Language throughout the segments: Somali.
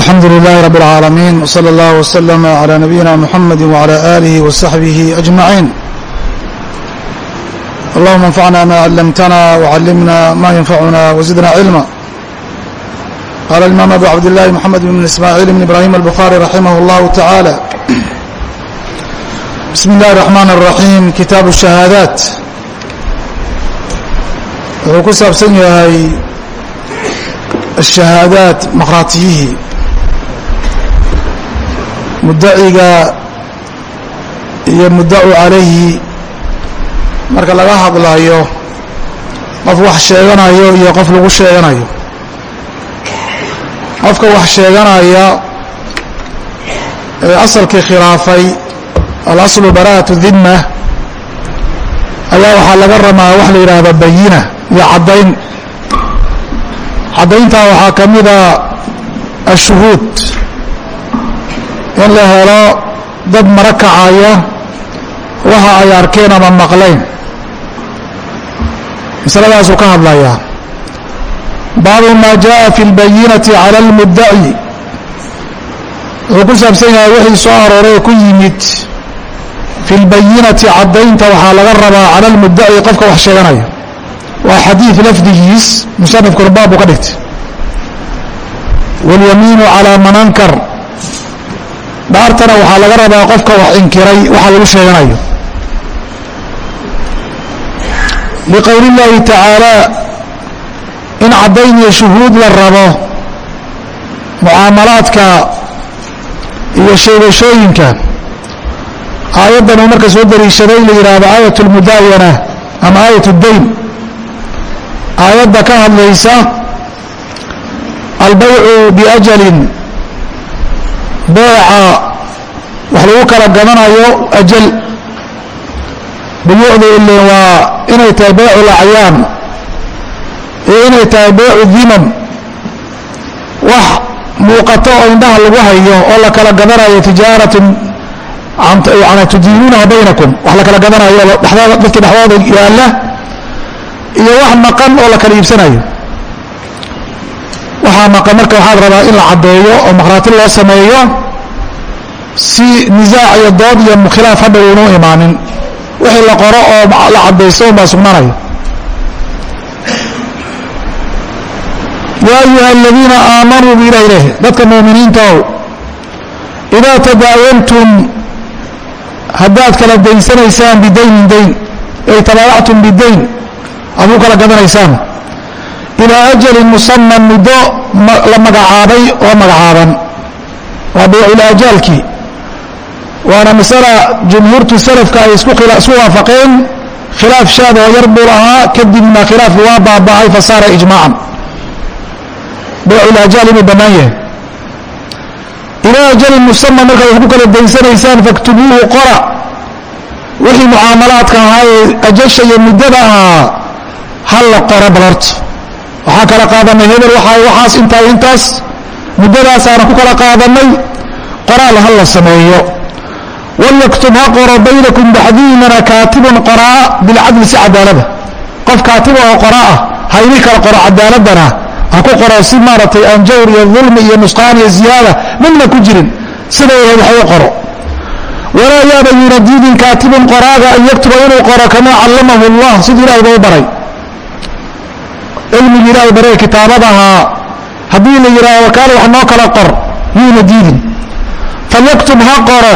alxamdu lilahi rab اlcaalamiin wslى اllah wslm عlى nabiyina mxamedi wعlى alih وsaxbih أجmaعin allahuma اnfacna ma clamtna وcallimna ma ynfacuna wزidna cilma qala اlimam abu cabdillahi mxamed bn ismaaعiil bn ibrahim الbukhari raximah اllahu taعalى bismi اllahi الرaxman الraxim kitaabu الشhahaadaat wuxuu ku saabsan yahay الشhahaadaat maqraatiyihii mudaciga iyo mudacu calayhi marka laga hadlayo qof wax sheeganayo iyo qof lagu sheeganayo. Qofka wax sheeganaya ee asalkii khilaafay alaslu bara'atu dhimma ayaa waxaa laga ramaa wax la yidhaahdo bayina iyo caddayn. Caddayntaa waxaa ka mida ashuhuud in la helo dad mara kacaya waxa ay arkeen ama maqlayn masaladaasuu ka hadlayaa baabu maa jaءa fi اlbayinati calى اlmudaci wuxuu ku saabsan yahay wixii soo arooray oo ku yimid fi اlbayinati caddaynta waxaa laga rabaa calى اlmudaci qofka wax sheeganaya waa xadiid lafdigiis musanifkuna baab buu ka dhigtay wاlyamiinu calى man ankar dhaartana waxaa laga rabaa qofka wax inkiray waxa lagu sheeganayo liqowli اllaahi tacaala in caddayn iyo shuhuud la rabo mucaamalaadka iyo sheegashooyinka aayaddan uu marka soo dariishaday la yidhaahdo aayat اlmudaayana ama aayat اdayn aayadda ka hadlaysa albaycu biajalin beeca wax lagu kala gadanayo ajal. Buyuucda ile waa inay tahay beecu lacyaan iyo inay tahay beecu diman wax muuqato oo indhaha lagu hayo oo la kala gadanayo tijaaratun yani tudiinuunaha baynakum. Wax la kala gadanayo dadka dhexdooda yaalla iyo wax maqan oo la kala iibsanayo. Waxaa maqan marka waxaad rabaa in la caddeeyo oo maqhraati loo sameeyo si nisaac iyo dood iyo khilaaf hadhow inuu imaanin wixii la qoro oo la caddaysto unbaa sugnaanaya yaa ayuha aladiina aamanuu bu ilah leh dadka muuminiintaow idaa tadaayantum haddaad kala daysanaysaan bidaynin dayn ay tabaayactum bidayn aad u kala gadanaysaan ilaa ajalin musaman muddo la magacaabay oo magacaaban waa bayculajaalkii waana masala jumhuurtu salafka ay isku waafaqeen. khilaaf shaad oo yar buu lahaa kadibna khilaafki waa baaba'ay fasaara ijmaacan bayculajaal inuu bannaan yahay. Ilaa ajalin musaman markaad wax ku kala daysanaysaan faktubuuhu qora wixii mucaamalaadka ahaa ee ajasha iyo muddada ahaa hal la qoro balorto waxaa kala qaadanay hebel waxaas intaa intaas muddadaasaana ku kala qaadanay. Qoraal ha la sameeyo walyaktub ha qoro baynakum baxdiinana kaatibun qoraa bilcadli si cadaalada qof kaatiba oo qoraa ah ha idin kala qoro cadaaladana ha ku qoro si maaragtay aan jawr iyo dulmi iyo nusqaan iyo ziyaada midna ku jirin siday waxu qoro walaa yaaba yunadiidin kaatibun qoraaga an yaktuba inuu qoro kamaa callamahu allah siduu ilahay ba u baray cilmigi ilaahay baree kitaabadahaa haddii la yidhaahdo kaale wax noo kala qor yuuna diidin falyaktub ha qoro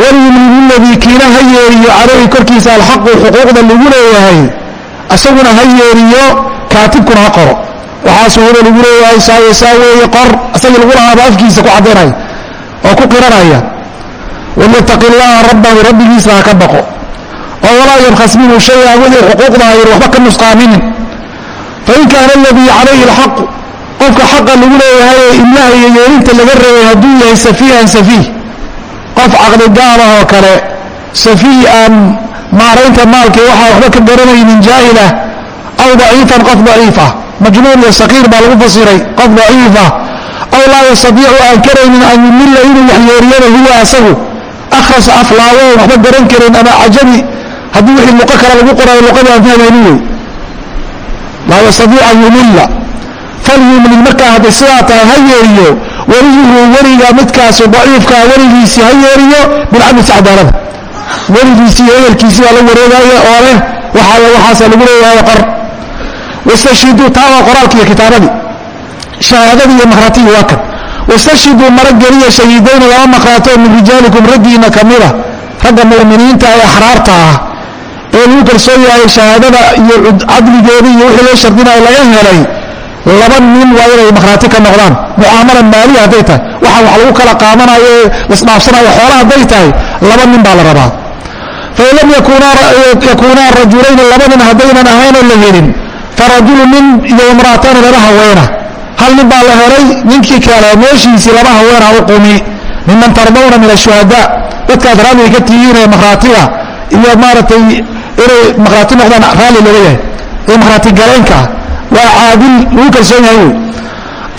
walyumlimu ladii kiina ha yeeriyo calayhi korkiisa alxaqu xuquuqda lagu leeyahay isaguna ha yeeriyo kaatibkuna ha qoro. Waxaasuu wada lagu leeyahay saawe saa weeye qor isagii lagu lahaaba afkiisa ku caddaynaya oo ku qiranaya. Walyataqi rabbahu rabbigiisa ha ka baqo. Oo walaa yabkhas minhu shay-an wixii xuquuqda hayr waxba ka nusqaaminin. Fain kaana aladii calayhi alxaqu qofka xaqa lagu leeyahay ee imlaha iyo yeelinta laga reebay hadduu yahay safiihan safiih qof caqli gaabah oo kale safiih aan maaraynta maalkii waxaa waxba ka garanaynin jaahilah aw daciifan qof daciifah majnuun iyo sakiir baa lagu fasiray qof daciifah aw laa yastadiicu aan karaynin an yumilla inuu waxyeeriyana huwa asagu. Akhras aflaawo waxba garan karin ama cajabi haddii wixii luqo kale lagu qorayo luqadii aan fahmaynin wey laa yastaiic an yumilla falyumlil markaa hadday sidaa tahay ha yeeriyo weliyuhu weliga midkaasu daciifkaa weligiisii ha yeeriyo bilcadlisi cadaalada weligiisii iyo ehelkiisii baa la wareegaya oo leh waxaasa lagu leeyahay qor. Wastashhiduu taa waa qoraalki iyo kitaabadii. Shahaadadii iyo makhraatigi waa kan. Wastashhiduu marageliya shahiidayni laba makhraatoo min rijaalikum raggiina kamida ragga mu'miniinta ee axraarta ah ee lagu kalsoon yahay shahaadada iyo cadligeeda iyo wixii loo shardinayo laga helay laba nin waa inay makhraati ka noqdaan. Mucaamala maaliya hadday tahay. Waxa wax lagu kala qaadanayo ee lasdhaafsanayo xoola hadday tahay laba nin baa la rabaa. Fain lam yakuunaa rajulayni laba nin haddaynan ahaynoo la helin farajulu nin iyo imraatani laba haweena hal nin baa la helay ninkii kale meeshiisii laba haweena u qumi. Miman tardawna min ashuhadaa dadkaad raalliga ka tihiin ee makhraatiga iyo maaratay inay makhraati noqdaan raalli looga yahay. Ee makhraati galeenka ah waa caadil lagu kalsoon yahay wey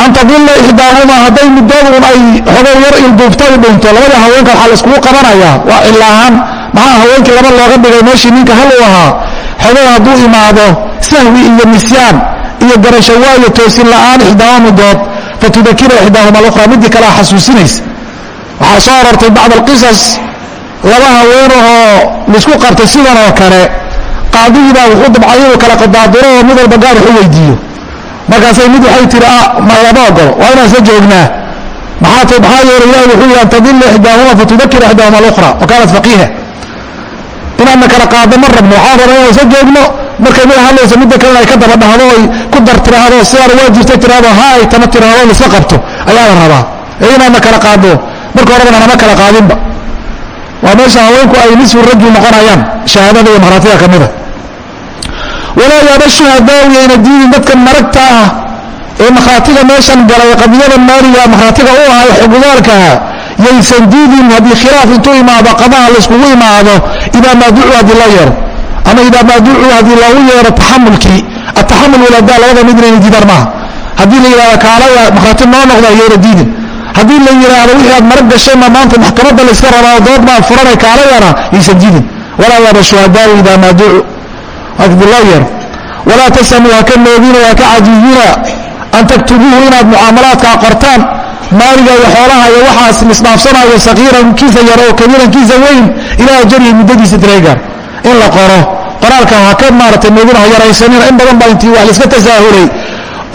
an tadilla ixdaahumaa hadday middoodun ay xogow yar ilduubta u dhinto labada haweenka waxaa la iskugu qabanayaa waa cilaahaan maxaa haweenkii laba looga dhigay meeshii ninka hal ahaa xogow hadduu imaado sahwi iyo nisyaan iyo garasho waayo toosin la'aan ixdaahuma middood fatudakira ixdaahuma alukhra midii kalea xasuusinaysa waxaa soo arortay bacd alqisas laba haweenahoo la isku qabtay sidan oo kale qaadigiibaa wuxuu dabcay inuu kala qadaaduro oo mid walba gaar wax u weydiiyo. Markaasay mid waxay tihi ah, lama ogolo waa inaan isla joognaa. Maxaa t maxaa yeelay ilahi wuxuu yihi an tadilla ixdaahuma fatudakir ixdaahuma alukhra wa kaanat faqiiha. Inaadna kala qaado ma rabno waxaan rabaa inaan isla joogno. Markay mid hadlayso midda kalena ay ka daba dhahdo ay ku dar tiraahdo sidaana waa jirta tiraahdo ha ay tana tiraahdo laisla qabto. Ayaa la rabaa. Ee inaadna kala qaado marka horebana nama kala qaadinba. Waa meesha haweenku ay nisfu rajul noqonayaan shahaadada iyo marhaatida ka mida walaa yaaba shuhadaau yayna diidin dadkan maragta ah ee makhaatiga meeshan galay qadiyada maaliga makhaatiga u ahaa ee xugudaalkaha yaysan diidin haddii khilaaf intuu imaado qadaha layskugu imaado idaa maa ducuu haddii loo yeero ama idaa maa ducuu haddii loogu yeero taxamulkii ataxamul waladaa labada mid inayna diidaan maaha haddii la yidhahdo kaalaya makhaati noo noqda yayna diidin. Haddii la yidhaahdo wixii aad marag gashayna maanta maxkamadda layska rabaa dood baad furanay kaalayana yaysan diidin. Walaa yaaba shuhadaau idaa maa loo yeero walaa tasamuu haka noogina haka cajiizina an taktubuuhu inaad mucaamalaadkaa qortaan maaliga iyo xoolaha iyo waxaas lisdhaafsanayo sakiiran kiisa yar oo kabiiran kiisa weyn ilaa ajarihi muddadiisa tireegaar in la qoro. Qoraalka haka maarata noogina ha yaraysanina. In badan baa intii wax laiska tasaahulay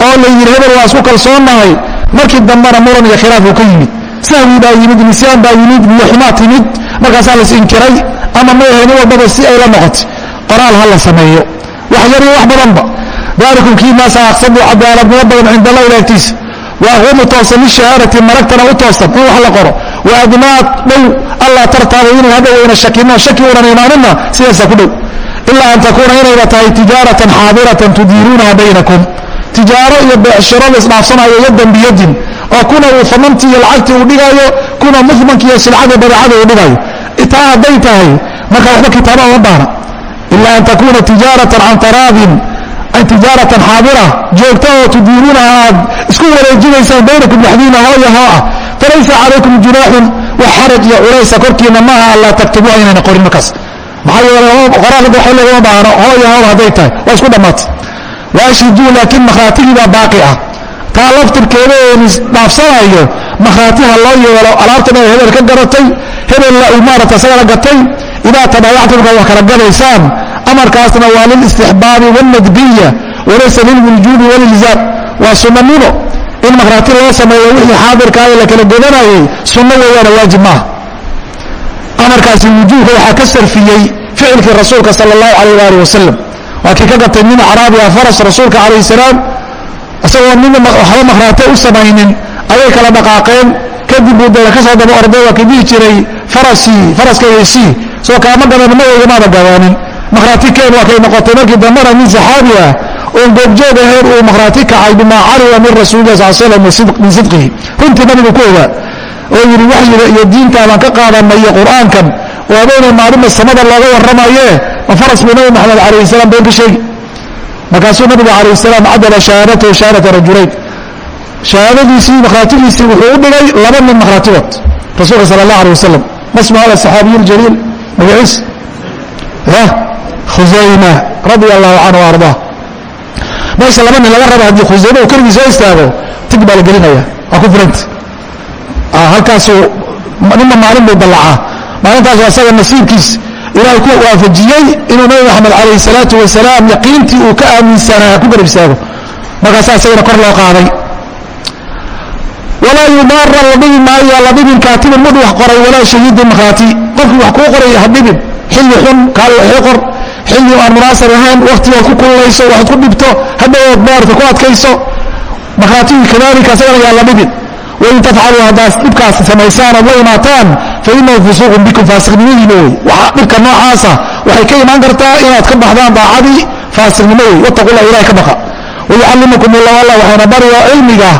oo la yidhi hebel waa isku kalsoonnahay. Markii dambena muran iyo khilaaf uu ka yimid. Sahwi baa yimid nisyaan baa yimid muxumaa timid. Markaasaa las inkiray. Ama ma ahayn walbaba si ay la noqotay qoraal ha la sameeyo. Wax yar iyo wax badanba. Daalikum kiinaasa aqsadu cadaaladnimo badan cinda allah ilaagtiisa wa aqwamu toosan lishahaadati maragtana u toosan in wax la qoro. Wa adnaad dhow allah tartaaba inuu hadhow ayna shakino shaki unan imaaninna sidaasaa ku dhow. Ilaa an takuuna inayba tahay tijaaratan xaadiratan tudiiruunaha baynakum. Tijaaro iyo beecshiro la isdhaafsanayo yadan biyadin oo kuna uu famantii iyo lacagtii uu dhigaayo kuna muhmanki iyo silcada badeecada uu dhigaayo. Taa hadday tahay. Marka waxba kitaaba uma baana ilaa an takuuna tijaaratan can taraadin tijaaratan xaadira joogta oo tudiiruunaha aad isku wareejinaysaan baynakum dhexdiina hooya hoo ah falaysa calaykum junaaxun wax xaraj iyo culaysa korkiina maaha allaa taktubuuha inayna qorin markaas maxaa yeele qoraalka waxa lagama baahno hooya hooba hadday tahay waa isku dhammaatay waashhiduu laakiin makhaatigii baa baaqi ah taa laftirkeeda een isdhaafsanayo makhaatiha loo yeelo alaabtan ay hebel ka garatay hebella uu maarata isagala gatay idaa tabaayactumka wax kala gadaysaan amarkaasna waa lilistixbaabi wاlnadbiya walaysa lilwujuubi walilzaam waa sunanimo in makhraati loo sameeyo wixii xaadirkaa ee la kala godanayay sunno weeyaana waajib maaha. Amarkaasi wujuubka waxaa ka sarfiyey ficilkii rasuulka sala اllahu alayh ali wasalam waa kii ka gatay nin caraabiya faras rasuulka calayh salaam. Isagoo nin waxba makhraate u samaynin ayay kala dhaqaaqeen. Kadib buu dee ka soo daba orday waa kii dhihi jiray farasii faraskaysi soo kaama gadan magayga gadaanin makhraati keen waa kay noqotay markii dambena nin saxaabi ah oon goobjoog ahayn uu makhraati kacay bimaa calima min rasuulilah sal slam min sidqihi. Runtii nabigu ku ogaa oo yidhi waxyiga iyo diintaabaan ka qaadanay iyo qur'aankan waabayna maalinba samada looga warramaye. Ma faras buu nabi maxamed calayh salam been ka sheegi markaasuu nabiga calayh salaam cadala shahaadatahu shahaadata rajulayn. Shahaadadiisii makhraatigiisii wuxuu u dhigay laba nin makhraatigood. Rasuulka sala allah aleh wasalam masmu hada saxaabiyu ljaliil magaciis. Ya khusayma radia allahu canhu ardaa meesha laba nin laga raba haddii khusayma uu keligii soo istaago tig baa la gelinaya. Waa ku filanta halkaasuu ninba maalin buu dallacaa maalintaasu asaga nasiibkiis ilahay ku waafajiyey inuu nabi maxamed calayh salaatu wasalaam yaqiintii uu ka aaminsanaa ku garab istaago. Markaasaa isagana kor loo qaaday. Walaa yudaara la dhibi maayo la dhibin kaatibin mid wax qoray walaa shahiidin markhaati qofkii wax kuu qoray ha dhibin. Xilli xun kaal waxii qor xilli aan munaasab ahayn wakhtigood ku kululayso waxaad ku dhibto hadhowood maarata ku adkayso markhaatigii kadalika isagana yaa la dhibin wain tafcaluu haddaad dhibkaas samaysaan ood la imaataan fa inahu fusuuqun bikum faasiqnimadiina wey dhibka noocaasa waxay ka imaan kartaa inaad ka baxdaan daacadii faasiqnimo wey wattaqullah ilahay ka baqa wayucallimukum ullah allah waxayna bariyo cilmiga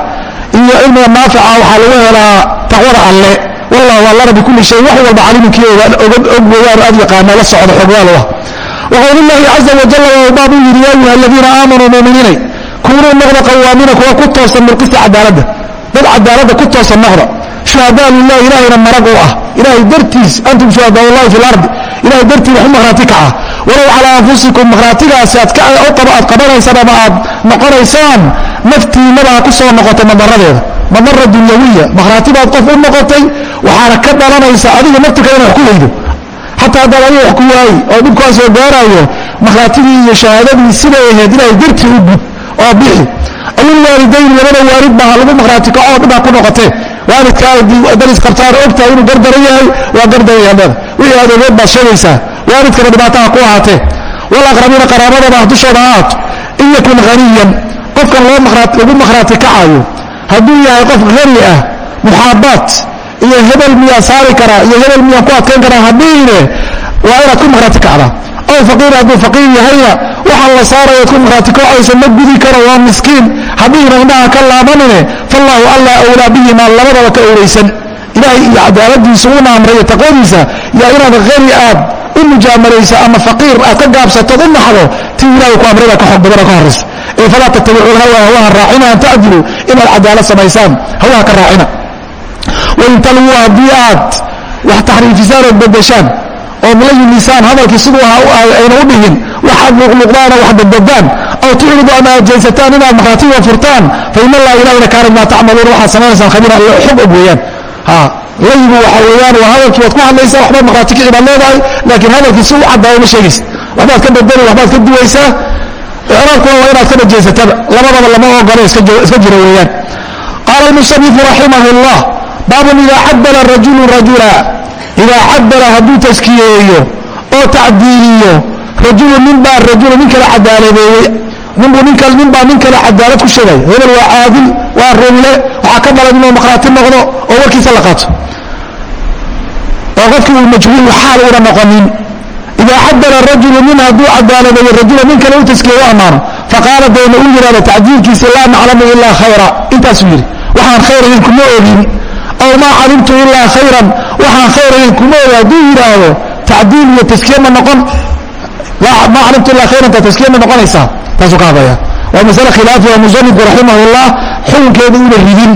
iyo cilmiga naafica waxaa lagu helaa taqwada alle wallahu allana bikulli shay wax walba caliimkii og weeyaan aad yaqaana la socda xogwaal ah waqowlillahi caza wajalla wbaab u yidhi ya ayuha aladiina aamanuu muuminiinay kunuu noqda qawaamiina kuwa ku toosan bilqisti cadaaladda dad cadaaladda ku toosan noqda shuhadaa lilah ilahayna marag u ah ilahay dartiis antum shuhadaa llahi fi lardi ilahay dartii wax u makhraati kaca walow calaa anfusikum makhraatigaasi aad qabanaysaan ama aad noqonaysaan naftiinaba ha ku soo noqota madaradeeda madara dunyawiya makhraati baad qof u noqotay waxaana ka dhalanaysa adiga naftika ina wax ku weydo xataa haddaad adiga wax ku waayi oo dhibkaa soo gaaraayo makhraatigii iyo shahaadadii siday ahayd ilahay dartii u gud oo bixi. Awilwaalidayn labada waalid baa lagu makhraati kaco dhibaa ku noqotee waalidkaa daris qabtaan ogtahay inuu gardaran yahay waa gardaraya leeda wixii adeegeed baad sheegaysaa. Waalidkana dhibaataha ku ahaatee. Walaqrabiina qaraabadaba dushooda ha aato in yakun haniyan qofkan lagu makhraati kacayo hadduu yahay qof hani ah muxaabaat iyo hebel miyaa saari karaa iyo hebel miyaan ku adkayn karaa hadhiine waa inaad ku makhraati kacdaa aw faqiir hadduu faqiir yahayna waxaan la saarayaad ku makhraati kacaysa ma gudi karo waa miskiin. Hadhiina indhaha ka laabanine fallaahu alla awlaa bihimaa labadaba ka owlaysan ilaahay iyo cadaaladiisa uuna amrayo taqwadiisa yaa inaad hani aad u mujaamalayso ama faqiir aad ka gaabsatood u naxdo tii ilahay ku amrayba ka xoog badana ka horraysa ee falaa tattabicuun hawa hawaha raacina an tacdilu inaad cadaalad samaysaan hawaha ka raacina wain talwuu haddii aad wax taxriifisaan ood bedeshaan oo mulayimisaan hadalkii siduu ayna u dhihin waxaad luqluqdaana wax badbadaan aw tucridu ama aad jaysataan inaad markhaatiga furtaan fa in allah ilahina kaana maa tacmaluun waxaad samaynaysaan khabiira alle xog og weeyaan. Layigu waxa weeyaan waa hadalkii waad ku hadlaysaa waxbaad markhaati kici baad leedahay laakiin hadalkii si u caddaaya ma sheegaysid waxbaad ka bedeli waxbaad ka duwaysaa. Icraabkuna waa inaad ka dhajaysataba labadaba lama ogolo iska jira weeyaan. Qaala almusanifu raximah اllah baabun idaa cadala rajulu rajula. Idaa cadala hadduu taskiyeeyo oo tacdiiliyo. Rajulu ninbaa rajula nin kale cadaaladeeyey ninbuu ninbaa nin kale cadaalad ku sheegay. Hebel waa caadil waa runle waxaa ka dhalan inuu maqhraati noqdo oo warkiisa la qaato. Oo qofkii uu majhuul xaal una noqonin. Idaa cadala rajulu nin hadduu cadaaladeeyo rajula nin kale u taskiye u ammaano. Faqaala deena u yidhahdo tacdiilkiisa laa naclamu ilaa khayra. Intaasuu yidhi waxaan khayr idinkuma ogin aw maa calimtu ilaa khayran waxaan khayr idinkuma ogi hadduu yidhaahdo tacdiil iyo taskiye ma noqon maa calimtu ilaa khayran ta taskiye ma noqonaysaa taasuu ka hadlaya waa masale khilaafiya musanifku raximahullah xukunkeeda una ridin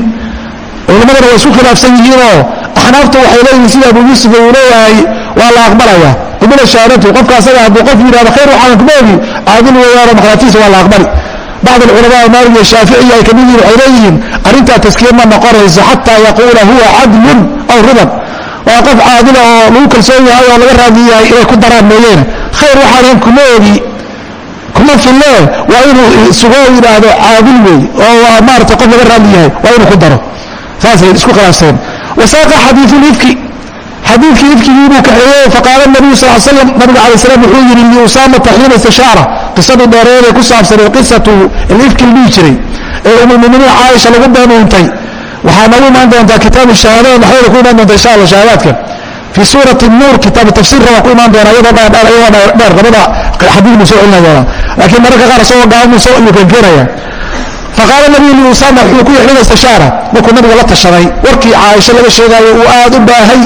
culimmadana waa isku khilaafsan yihiinoo axnaafta waxay leeyihiin sida abu yuusuf uu leeyahay waa la aqbalaya qubila shahaadatu qofka asaga hadduu qof yidhahdo khayr waxaanan kuma ogi caadil weeyaano makhraatiisa waa la aqbali bacd alculamaa maalik iyo shaaficiy ay ka mid yihiin waxay leeyihiin arrintaa taskiye ma noqonayso xataa yaquula huwa cadlun aw ridan waa qof caadila oo lagu kalsoon yahay oo laga raadi yahay inay ku daraan mooyeene khayr waxaanan kuma ogi kuma fille waa inuu sugoo yidhaahdo caadil wey oo waa maarata qof laga raadli yahay waa inuu ku daro saasay isku khilaafseen wasaaqa xadiiu ifki xadiikii ifkigii buu kaxeeyey faqaala nabiyu sal slam nabiga alay slam wuxuu yidhi liusaamata xiina istishaara qisadii dheereedee ku saabsanay qisatu alifki la dhihi jiray ee umulmuminiin caaisha lagu beenuuntay waxaa noogu imaan doontaa kitaabu shahaadaad dhexdooda ku imaan doonta insha alla shahaadaadka fii suurati nuur kitaabu tafsiirka waa ku imaan doona iyadoo dheer labada xadiid buu soo celinaya doonaa laakiin mararka qaar isagoo gaaban soo ayuu keenkeenaya faqaala nabiyu liusaama wuxuu ku yixina istishaara markuu nabiga la tashaday warkii caaisho laga sheegaayo uu aad u baahay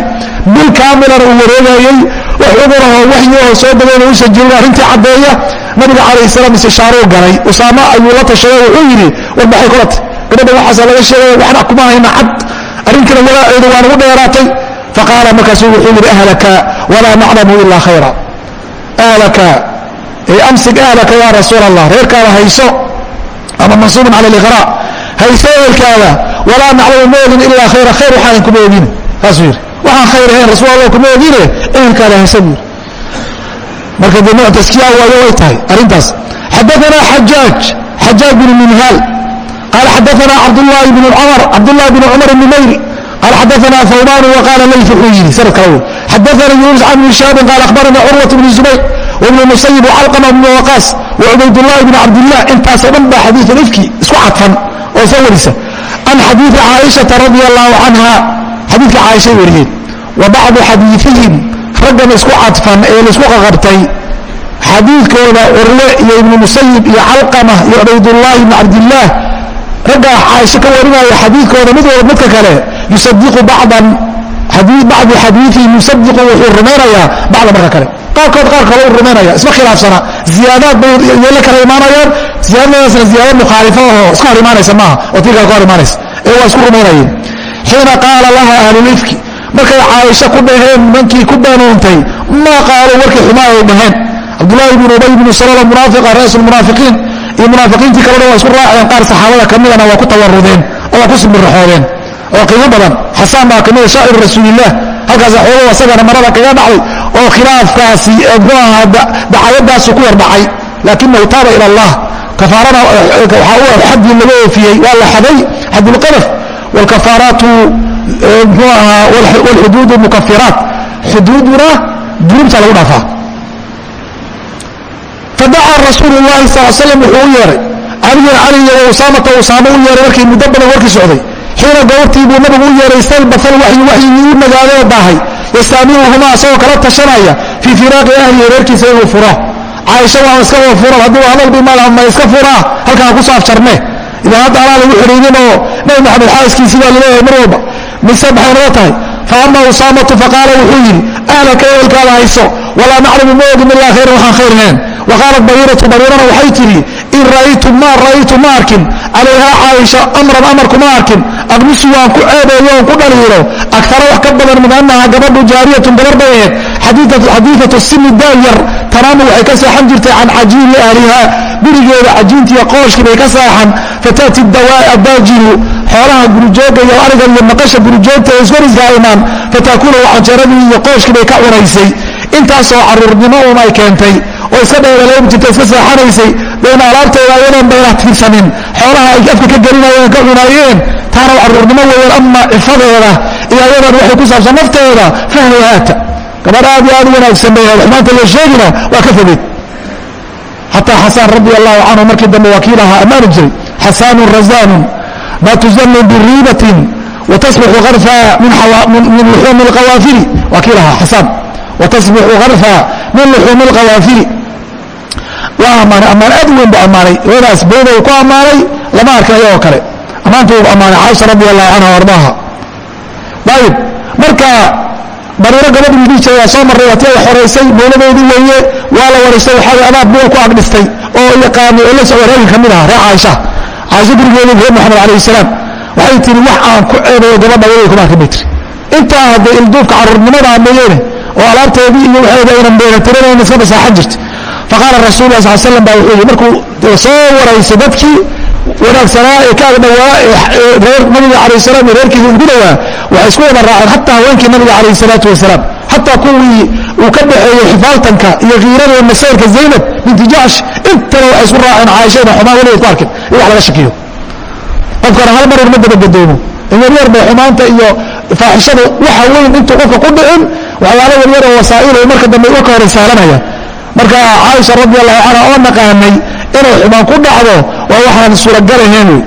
bil kaamilana uu wareegayey wax cudurahoo waxyahoo soo dagayna uusan jirin arrintii caddeeya. Nabiga calayh salaam istishaaruu galay. Usaama ayuu la tashaday wuxuu yidhi warbaxay kulata gabadha waxaasa laga sheegaya waxna kuma hayna cad. Arrinkana walaaceedu waa nagu dheeraatay. Faqaala markaasuu wuxuu yidhi ahlaka walaa naclamu ilaa khayra. Ahlaka ay amsig ahlaka yaa rasuul allah reerkaada hayso ama mansuubun cala liqra hayso ehelkaada walaa naclamu ma ogin ilaa khayra khayr waxaanan kuma ogin saasuu yidhi waxaan khayr ahayn rasuul allah kuma ogine ehelkaada haysa buu yidhi marka dee nooc taskiya waayo way tahay arrintaas. Xadaanaa xajaaj xajaaj bn minhaal. Qaala xadaanaa cabdulahi bn cumar cabdullahi bn cumar bni mayri qaala xadaanaa thawban waqaala layf wuxuu yidhi sanad kale wey xadaanii yunus can bni shahabin qaala akhbaranii curwat bni zubayr wbn musayib wcalqama bn waqaas wacubaydulahi bn cabdillah intaasoo dhan baa xadiiu ifki isku cadfan oo soo warisa. Can xadiii caaishata radi allahu canha xadiidka caaishay wariyeen wa bacdu xadiiihim raggan isku cadfan ee la isku qaqabtay xadiidkooda curwe iyo ibnu musayib iyo calqama iyo cubaydullaahi ibni cabdillaah raggaa caaisho ka warinaya xadiidkooda mid walba midka kale yusadiqu bacdan bacdu xadiiihim yusadiqu wuxuu rumaynayaa bacda marka kale. Qaarkood qaar kale u rumaynaya isma khilaafsana. Ziyaadaad bay yeelo kala imaanayaan ziyaadadaasna ziyaada mukhaalifa oo iska hor imaanaysa maaha oo tii kale ka hor imaanaysa ee waa isku rumaynayeen xiina qaala laha ahlulifki markay caaisha ku dhaheen nimankii ku beenoontay maa qaaluu warkii xumaa ay dhaheen. Cabdulahi bn ubay bnu salala munaafiqa ra's munaafiqiin iyo munaafiqiintii kalena waa isku raaceen qaar saxaabada ka midana waa ku tawarudeen oo waa ku simbiraxoodeen oo qiimo badan. Xasaan baa kamida shaacir rasuulilah halkaas xoogo asagana marada kaga dhacday oo khilaafkaasi mxuu ahaa dacayadaasu ku yar dhacay laakinahu taaba ila allah kafaarana waxaa u ah xaddii laga oofiyey waa la xaday xadulqadaf wlkafaaraatu mxuu ahaa wlxuduudu mukafiraat xuduuduna dunuubta lagu dhaafaa fadacaa rasuulu lahi sal slam wuxuu u yeehay caliyan cali iyo usaamata usaama u yeehay markii muddo badan warkii socday xiina goortii buu nabigu u yeehay salbafal waxyu waxyigii u nagaadoo baahay yastamicuhumaa isagoo kala tashanaya fii firaaqi ahlihi reerkiisa inuu furo caaisha waa iska wada furan haddii hadal bimalama iska furaa halkaa ku saafjarne idan hadda anaa lagu xidhiidin oo nabi maxamed xaaskiisi baa la leeyahay mar walba. Mise maxay noo tahay? Fa ama usaamatu faqaala wuxuu yidhi ahlaka ehelkaada hayso walaa naclamu ma ogin ilaa khayran waxaan khayr lahayn wa bariiratu bariirana waxay tidhi in ra'aytu ma ra'aytu ma arkin calayhaa caaisha amran amarku ma arkin aqmisu waan ku ceebeeyo oon ku dhaliilo agtara wax ka badan min annaha gabadhu jaariyatun gabar bay ahayd xadiiatu sini daayar tanaamu waxay ka seexan jirtay can cajiini ahliha gurigeeda cajiintiiyo qooshkii bay ka seexan fata'ti adaajilu xoolaha gurujooga iyo ariga iyo maqasha gurujoogta ee iswariskaa imaan fataakulu canjeeradii iyo qooshkii bay ka cunaysay. Intaasoo caruurnimo un ay keentay oo iska dheelaleybi jirta iska seexanaysay bayna alaabteeda ayadoon bayna tiirsanin xoolaha ay afka ka gelinayeen ka cunaayeen taana caruurnimo weeyaan ama cifadeeda iyo ayadan waxay ku saabsan nafteeda fahwa gabadh aad iyo aad u wanaagsan bay ahayd xumaanta la sheegina waa ka fogeyd xataa xasaan radi allahu canhu markii dambe wakiilahaa ammaani jiray xasaanun razaanun ma tuzanu biriibatin watasbixu arfa min luxuumi اlqawaafiri wakiilahaa xasaan watasbixu karfa min luxuumi اlqawaafiri waa ammaanay ammaan aad weyn bu ammaanay hoodaas booda ku ammaanay lama arkin ayagoo kale ammaantu u ammaanay caaisha radi allahu canha ardaaha ayib marka bariiro gabadhii dhihi jiray waa soo marray waa tii ay xoraysay mawladeedii weeye waa la warisay waxaa adaab buul ku agdhistay oo yaqaanay oo la socda reerka ka mid aha reer caaisha. Caaisha gurigeedii reer moxamed calayhi salaam waxay tihi wax aan ku ceebayo gabadha waday kuma arkin bay tiri intaa hadday ilduufka carruurnimada ameeyeene oo alaabteedii iyo waxeeda aynan beeratiranayn iska basaaxan jirta. Faqaala rasul lah sal slam ba wuxuu yidhi markuu soo waraysay dadkii wanaagsanaa ee ka agdhawaa ee reer nabiga calayh salam iyo reerkiisa ugu dhowaa waxay isku wada raaceen xataa haweenkii nabiga calayh salaatu wasalaam. Xataa kuwii uu ka dhaxeeyey xifaaltanka iyo kiirada iyo masayrka zaynab binti jacsh intana waxay isku raaceen caaisha ina xumaan weligeed ku arkin iyo wax laga shakiyo. Qofkana hal mar uma dabagedoomo yaryar bay xumaanta iyo faaxishada waxa weyn intuu qofka ku dhicin waxyaala yaryar oo wasaa'il marka dambe uga ka hor sahlanaya marka caaisha radi allahu canha oo naqaanay inay xumaan ku dhacdo waa waxaan suuragalahayn. Wey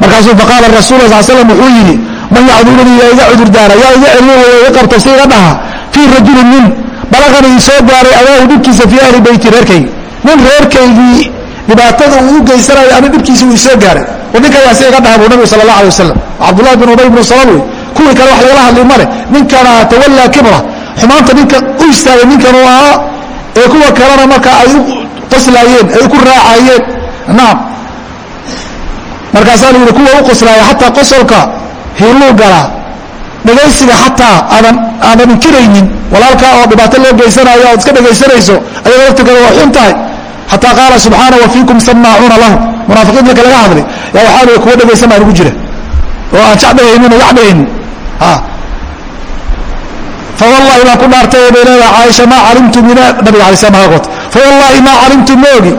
markaasuu faqaala rasul sal slam wuxuu yidhi man yacdurunii yaa iga cudurdaara yaa iga celiyo waya iga qabto si iga dhaha fii rajulin nin balaqani ii soo gaaray adaahu dhibkiisa fii ahli beyti reerkaygi nin reerkaygii dhibaatada uu u geysanayo ani dhibkiisa uu isoo gaaray oo ninkayaa si iga dhaha buu nabigu sal allah alay wasalam cabdullahi bin ubay bnu salal wey kuwii kale wax igala hadli male ninkana tawallaa kibra xumaanta ninka u istaagay ninkanuu ahaa ee kuwa kalena marka ay qoslaayeen ay ku raacayeen. Naam. Markaasaa la yidhi kuwa u qoslaaya xataa qosolka hiiluu galaa dhegaysiga xataa aadan aadan inkiraynin walaalkaa oo dhibaato loo geysanayo oad iska dhegaysanayso ayadoo laftirkeeda waa xun tahay. Xataa qaala subxaana wa fiikum samaacuuna lahu. Munaafiqiin marka laga hadlay yaa waxaa kuwa dhegaysan baan ugu jira. Oo aan jacdhahaynin oo yacdhahaynin fawallahi baan ku dhaartay bay leedaha caaisha maa calimtu nabiga alay slam haqood fawallahi maa calimtu ma ogi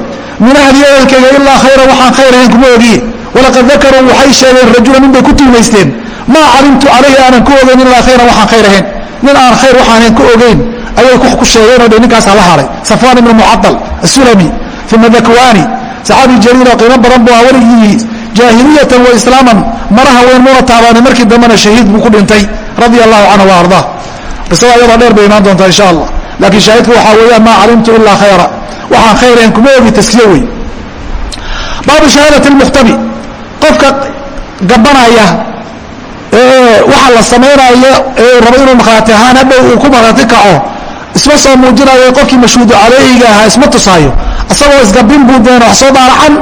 min ahli ehelkayga ilaa khayra waxaan khayr ahayn kuma ogiye walaqad dakaruu waxay sheegeen rajula nin bay ku tuumaysteen maa calimtu calayhi aanan ku ogeyn ilaa khayran waxaan khayr ahayn. Nin aan khayr waxaanan ku ogeyn. Ayay ku sheegeenoo dhe ninkaasa la haray safwaan ibnu mucadal asulami uma dakwani saxaabi jaliil oo qiimo badan buu ah weligii jaahiliyatan wa islaaman maraha weyn muna taabaanay markii dambena shahiid buu ku dhintay radia allahu canhu wa ardaa qisada ayadoo dheer bay imaan doontaa insha allah laakiin shaahidka waxaa weeyaan maa calimtu ilaa khayra. Waxaan khayrayn kuma ogi taskiye wey baabu shahaadati lmukhtabi qofka gabanaya ee waxa la samaynayo ee rabo inuu markhaati ahaan hadhow uu ku markhaati kaco isma soo muujinayo qofkii mashhuudu calayhiga ahaa isma tusaayo. Isagoo isgabin buu deen wax soo daaracan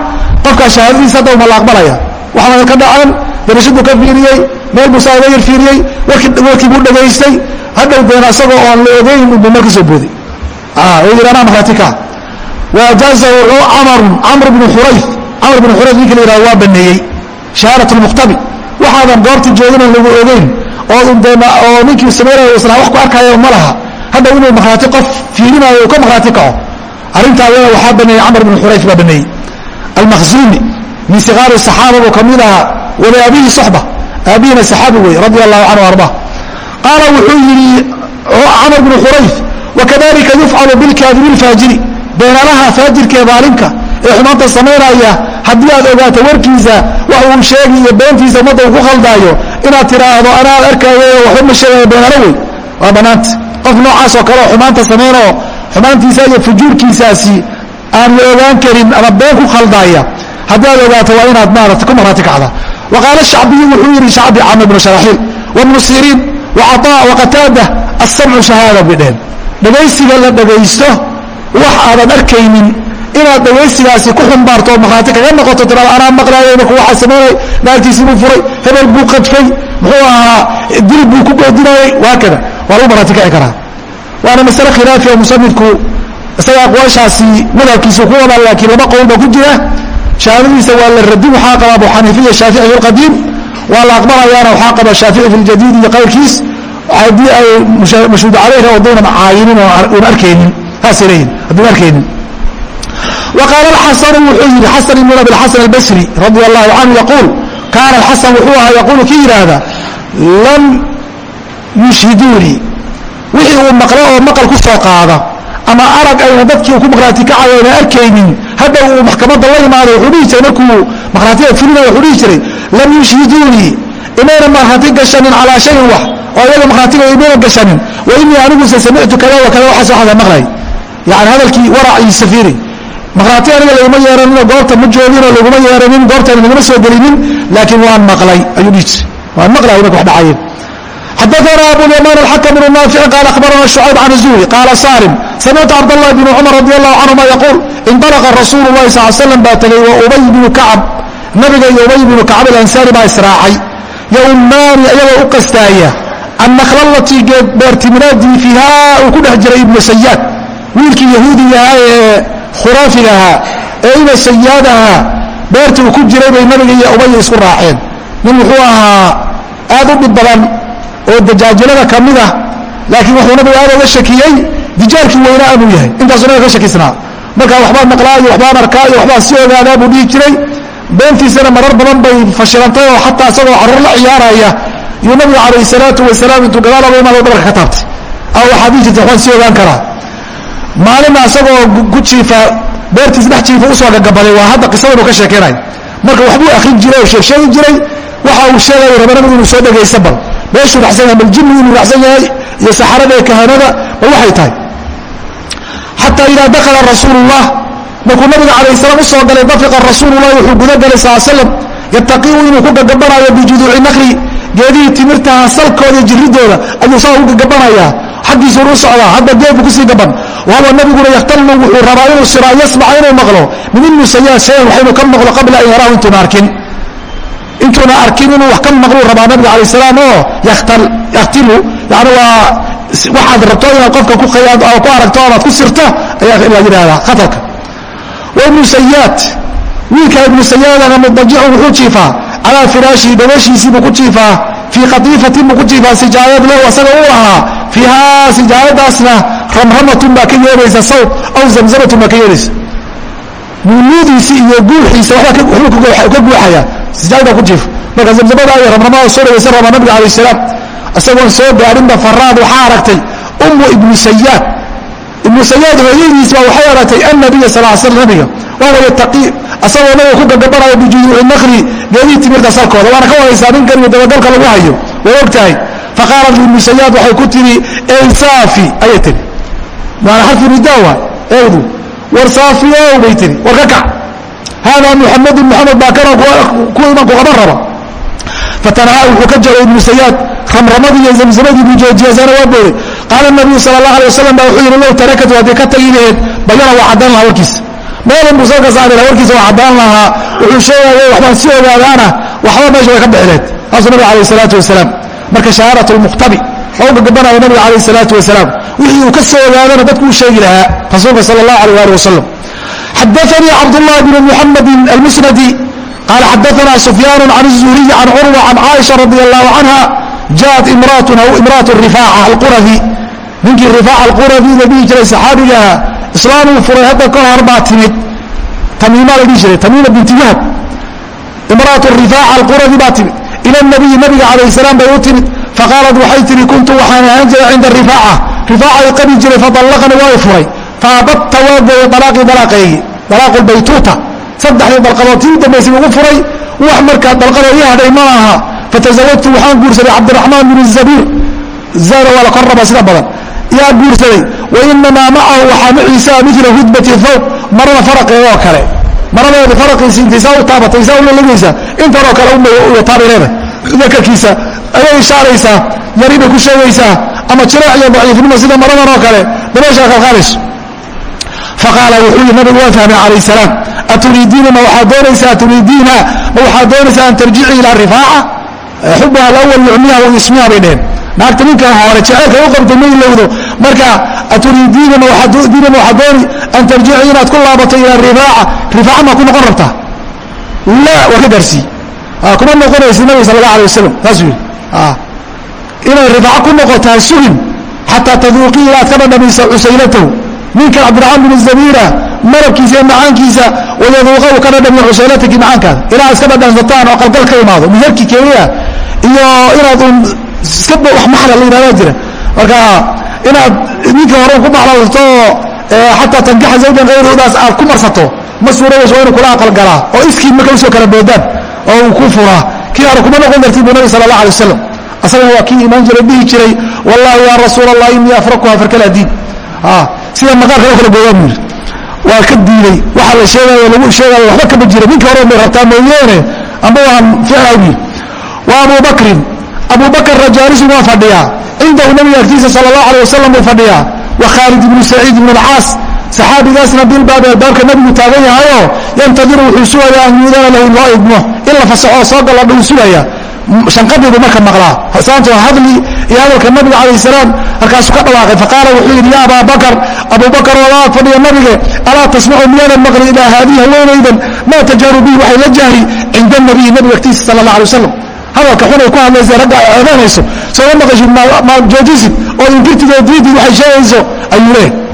qofkaa shahaadadiisa hadda uma la aqbalaya. Waxna ka dhaceen darashaduu ka fiiriyey meel buu saa uga yar fiiriyey warkii buu dhegaystay hadhow deena isagoo oon la ogeyn unbuu mar ka soo booday. Yidhi anaa markhaati kaa waajaazahu camarun camr bnu xurayf camr bnu xurayf ninka la yihahdo waa baneeyey shahaadat lmukhtabi waxaadan goorta joogina lagu ogeyn oo ninkii samaynayo isla wax ku arkaayo ma laha. Hadda inuu markhaati qof fiirinayo uu ka markhaati kaco arrintaa ayada waxaa baneeyey camr bnu xurayf baa baneeyey. Almakhzuumi min sigaari saxaaba buu ka mid ahaa wali abihi soxba aabihina saxaabi wey radia allahu canhu arda qaala wuxuu yidhi camr bnu xurayf wakadalika yufcalu bilkaadibi lfaajiri beenalaha faajirka ee daalimka ee xumaanta samaynaya haddii aad ogaato warkiisa wax uu sheegi iyo beentiisa ummadda uu ku khaldaayo inaad tiraahdo anaa arkaayo waxba ma sheegaya beenalo wey waa bannaanta qof noocaas oo kale oo xumaanta samaynoo xumaantiisa iyo fujuurkiisaasi aan la ogaan karin ama been ku khaldaaya haddii aad ogaato waa inaad maarata ku marhaati kacda wa qaala shacbiyu wuxuu yidhi shacbi camr bnu sharaxiil wabnu siriin wacaطaa waqataada asamcu shahaada bay dheheen dhegaysiga la dhegaysto wax aadan arkaynin. Inaad dhegaysigaasi ku xumbaarto oo markhaati kaga noqoto tirada anaa maqlaayo imaka waxaa samaynay naagtiisii buu furay hebel buu qadfay muxuu ahaa dil buu ku goodinayay waa kada waa lagu markhaati kaci karaa. Waana masale khilaafi oo musanifku isaga aqwaashaasi madhabkiisu ku wadaa laakiin laba qowl baa ku jira shahaadadiisa waa la radin waxaa qaba abu xaniifiya shaafici fi lqadiim waa la aqbalayaana waxaa qaba shaafici fi ljadiid iyo qayrkiis. Haddii ay mashhuud caleyh odaynan caayinin oon arkaynin. Saasay leeyihiin haddayna arkaynin. Wa qaala alxasanu wuxuu yidhi xasan ibn abi xasan albasri radia allahu canhu yaquul. Kaana alxasan wuxuu ahaa yaquulu ki yidhaahda lam yushhiduunii wixii uu maqlo oo maqal ku soo qaada ama arag ayna dadkii ku maqhraati kacayo ayna arkaynin hadda uu maxkamadda la imaado wuxuu dhihi jiray markuu maqhraatida fulinayo wuxuu dhihi jiray lam yushhiduunii imayna markhaati gashanin calىa shayin wax oo iyaga markhaatiga imayna gashanin wa inii aniguse samictu kada wa kada waxaas waxaasa maqlay. Yani hadalkii warac iyo safiiri maqhraati aniga laguma yeeraninoo goobta ma jooginoo laguma yeeranin goobtana laguma soo gelinin laakiin waan maqlay ayuu dhihi jiray. Waan maqlay marka wax dhacayeen xadaana abulyamaan alxakm bnu naafici qaala akhbarana shucayb can zuhri qaala salim samictu cabdاllahi bni cumar radi allahu canhuma yaquul inطalaqa rasuulu lahi sal slam baa tegay wa ubay bnu kacab nabiga iyo ubay bnu kacab alansaari baa israacay yowmaani ayagoo u qastaaya annakla latii beertiminaadii fiihaa uu ku dhex jiray ibnu sayaad wiilkii yahuudiga ahaa ee khuraafiga ahaa ee ina sayaad ahaa beerta uu ku jiray bay nabiga iyo ubaya isku raaceen nin wuxuu ahaa aad u dhib badan oo dajaajilada ka mid ah laakiin wuxuu nabiga aad oga shakiyey dijaalkii weynaa anuu yahay. Intaasuu nabiga ka shakisnaa markaa waxbaan maqlaa iyo waxbaan arkaa iyo waxbaan si ogaadaa buu dhihi jiray. Beentiisana marar badan bay fashilantay oo xataa isagoo carruur la ciyaaraya. Yuu nabiga calayh salaatu wasalaam intuu gadaal oga imaado dhabarka ka taabtay. A waxaad dhihi jirta waxbaan sii ogaan karaa. Maalina isagoo ku jiifa beertiis dhex jiifa u soo gagabaday waa hadda qisadan uu ka sheekeynayo marka waxbuu akrin jiray oo sheegsheegi jiray. Waxa uu sheegayo raba nabigu inuu soo dhegaysa bal meeshuu racsan yahay bal jinnigu inuu racsan yahay iyo saxarada iyo kahanada bal waxay tahay? Xataa idaa dakala rasuulu llah markuu nabiga calayh salaam u soo galay dafiqa rasuulullahi wuxuu guda galay sal slam yattaqiu inuu ku gagabanayo bijuduuci nakli geedihii timirtaha salkooda jiridooda ayuu saa u gagabanayaa. Xaggiisuunu u socdaa hadda geed buu ku sii gaban. Wahuwa nabiguna yaktalnu wuxuu rabaa inuu siraa yasmaca inuu maqlo. Min ilmusayaad shayan wax inuu ka maqlo qabla an yaraahu intuuna arkin intuuna arkin inuu wax ka maqluu rabaa nabiga calayh salaam oo yaktilu yani waa waxaad rabto inaad qofka ku aragto amaad ku sirto ayaa la yidhahdaa khatarka. Wa ibnu sayaad wiilka ibnu sayaadana mudajicun wuxuu jiifaa. Calaa firaashihi dhagashiisii buu ku jiifaa. Fii qatiifatin buu ku jiifaa. Sijaayad lahu asaga uu lahaa fiihaa sijaayadaasna ramramatun baa ka yeelaysa sawt aw zamzamatun baa ka yeelaysa. Nuunuudiisi iyo guuxiisa waxbuu ka guuxaya sijaayada ku jiifa marka zamzamada iyo ramramada soo dhawaysan rabaa nabiga alayh salaam isagoon soo gaadhinba faraad waxaa aragtay ummu ibnu sayaad ibnu sayaad hooyadiis baa waxay aragtay annabiya sal l sl nabiga. Waana yataqi asagoo nabiga ku gagabanaya bijuduuci nakli geedihii timirta salkooda. Waana ka waraysaa ninkan iyo dabagalka lagu hayo. Way og tahay. Faqaalat ibnu sayaad waxay ku tihi elsaafi ayay tihi waana xarfu ridaawa eegdu war saafiyow bay tihi war ka kac haadaa muxamadu muxamed baa kana ku iman kuqaban raba fatanaha wuxuu ka jaray ibnu sayaad ramramadii iyo zamzamadii buu joojiyasana waa booday qaala nabiyu sal allah alay wasalam baa wuxuu yidhi low tarakatu haddii ka tagi laheed bayana waa caddaan lahaa warkiisa meelan buu soo ka saari laha warkiisa waa caddaan lahaa wuxuu sheegaya waxbaan si ogaadaana waxba meesha way ka bixileed taasuu nabiga alayh salaatu wasalaam marka shahaarat lmuqtabi oo gagabanaya nabiga alayh salaatu wasalaam wixii uu ka soo ogaadana dadku u sheegi lahaa rasuulka sal allah alayh ali wasalam xadaanii cabdullah bn muxamadi almusnadi qaala xadaana sufyaan can الzuhriy can curwa can caaisha radi allahu canha jaءat imraatun aw imraat rifaaca alqurafi ninkii rifaaca alqurafi la dhihi jiray saxaabigaha islaamuu furay hadda ka hor baa timid tamiima la dhihi jiray tamiima binti wahab imraatu rifaaca alqurafi baa timid ila nabiyi nabiga calayh salaam bay u timid faqaalat waxay tihi kuntu waxaan ahaan jiray cinda rifaaca rifaacay qabi jiray fadallaqani waa i furay faabadta waa gooyay alaaqii dalaaqaygii dalaaqu lbaytuuta saddexdii dalqadood tii u dambaysay ugu furay wax markaa dalqadoo ii hadhay ma aha fatazawajtu waxaan guursaday cabdiraxmaan bn zabiir zara waa la kor raba sida badan yaa guursaday wainamaa macahu waxaa maciisaa mila hudbati thawb marada faraqeeda oo kale maradeeda faraqiisi intay saa u taabatay saa ulalagaysaa intanoo kale taabay leedahay dakarkiisa ayay ishaaraysaa yari bay ku sheegaysaa ama jiraac iyo daciifnimo sida maradan oo kale dabeeshaa kalqaadayso faqaala wuxuu yihi nabigu waa fahmay calayh salaam aturiidiina ma waxaad doonaysaa aturiidiina ma waxaad doonaysaa an tarjici ilaa rifaaca? Xubaha alawal yucmiha wa yusmiha bay dheheen naagta ninkan hore jeceelka u qabtay ma ilowdo. Marka aturiidiina ma waxaad dooni an tarjici inaad ku laabato ilaa rifaaca rifaaca maa ku noqon rabtaa? La waa ka gaarsiiye kuma noqonaysid nabiga sal allah alay wasalam saasuu yidhi inay rifaaco ku noqotaa sugin xataa taduuqii ilaad ka dhadhamaysa cusaylatahu ninkan cabdiraxmaan bin zabiira marabkiisa iyo macaankiisa wayaduuqa uu ka dhadhamiyo cusaylataki macaankaada ilaa iska dhadhansataan oo qalgal ka imaado muharki keliya iyo inaad un iska wax maxla la yihahdaa jira. Marka inaad ninkii hore ku maxlalto oo xataa tankixa zawjan hayrudaas aad ku marsato ma suurayayso waa inu kula aqalgalaa oo iskii marka u soo kala boodaan oo uu ku furaa kii hore kuma noqon kartid buu nabi sala allah alay wasalam asagana waa kii imaan jiray dhihi jiray wallahi ya rasuul allah inii afrakuha farkala diin sida maqaarka loo kala boodaan buu yidhi. Waa ka diiday waxa la sheegayo lagu sheegayo waxba kama jira ninka hore bay rabtaa mooyeene amba waan ficlaw buu wa abu bakrin abu bakr rajaalisu waa fadhiyaa. Cindahu nabiga agtiisa sala allahu alay wasalam buu fadhiyaa. Wa khaalid ibnu saciid ibnu alcaas saxaabigaasna bilbaabi albaabka nabigu taagan yahayo yantadiru wuxuu sugayaa an yuudana lahu in loo idmo in la fasaxo soo galla dhuu sugaya. Shanqadiibu marka maqlaa. Saanto hadli iyo hadalka nabiga calayh salaam halkaasuu ka dhawaaqay. Faqaala wuxuu yidhi ya abaa bakar abu bakar oo laag fadhiya nabiga alaa tasmacu miyaanan maqli ilaa haadihi haweenaydan maa tajharu bihi waxay la jahri cinda nabiyi nabiga agtiisa sala allah alay wasalam hadalka xunay ku hadlaysa ragga ay ceebanayso sooma maqashid ma joojisid oo diidid waxay sheegayso. Ayuu leeyahay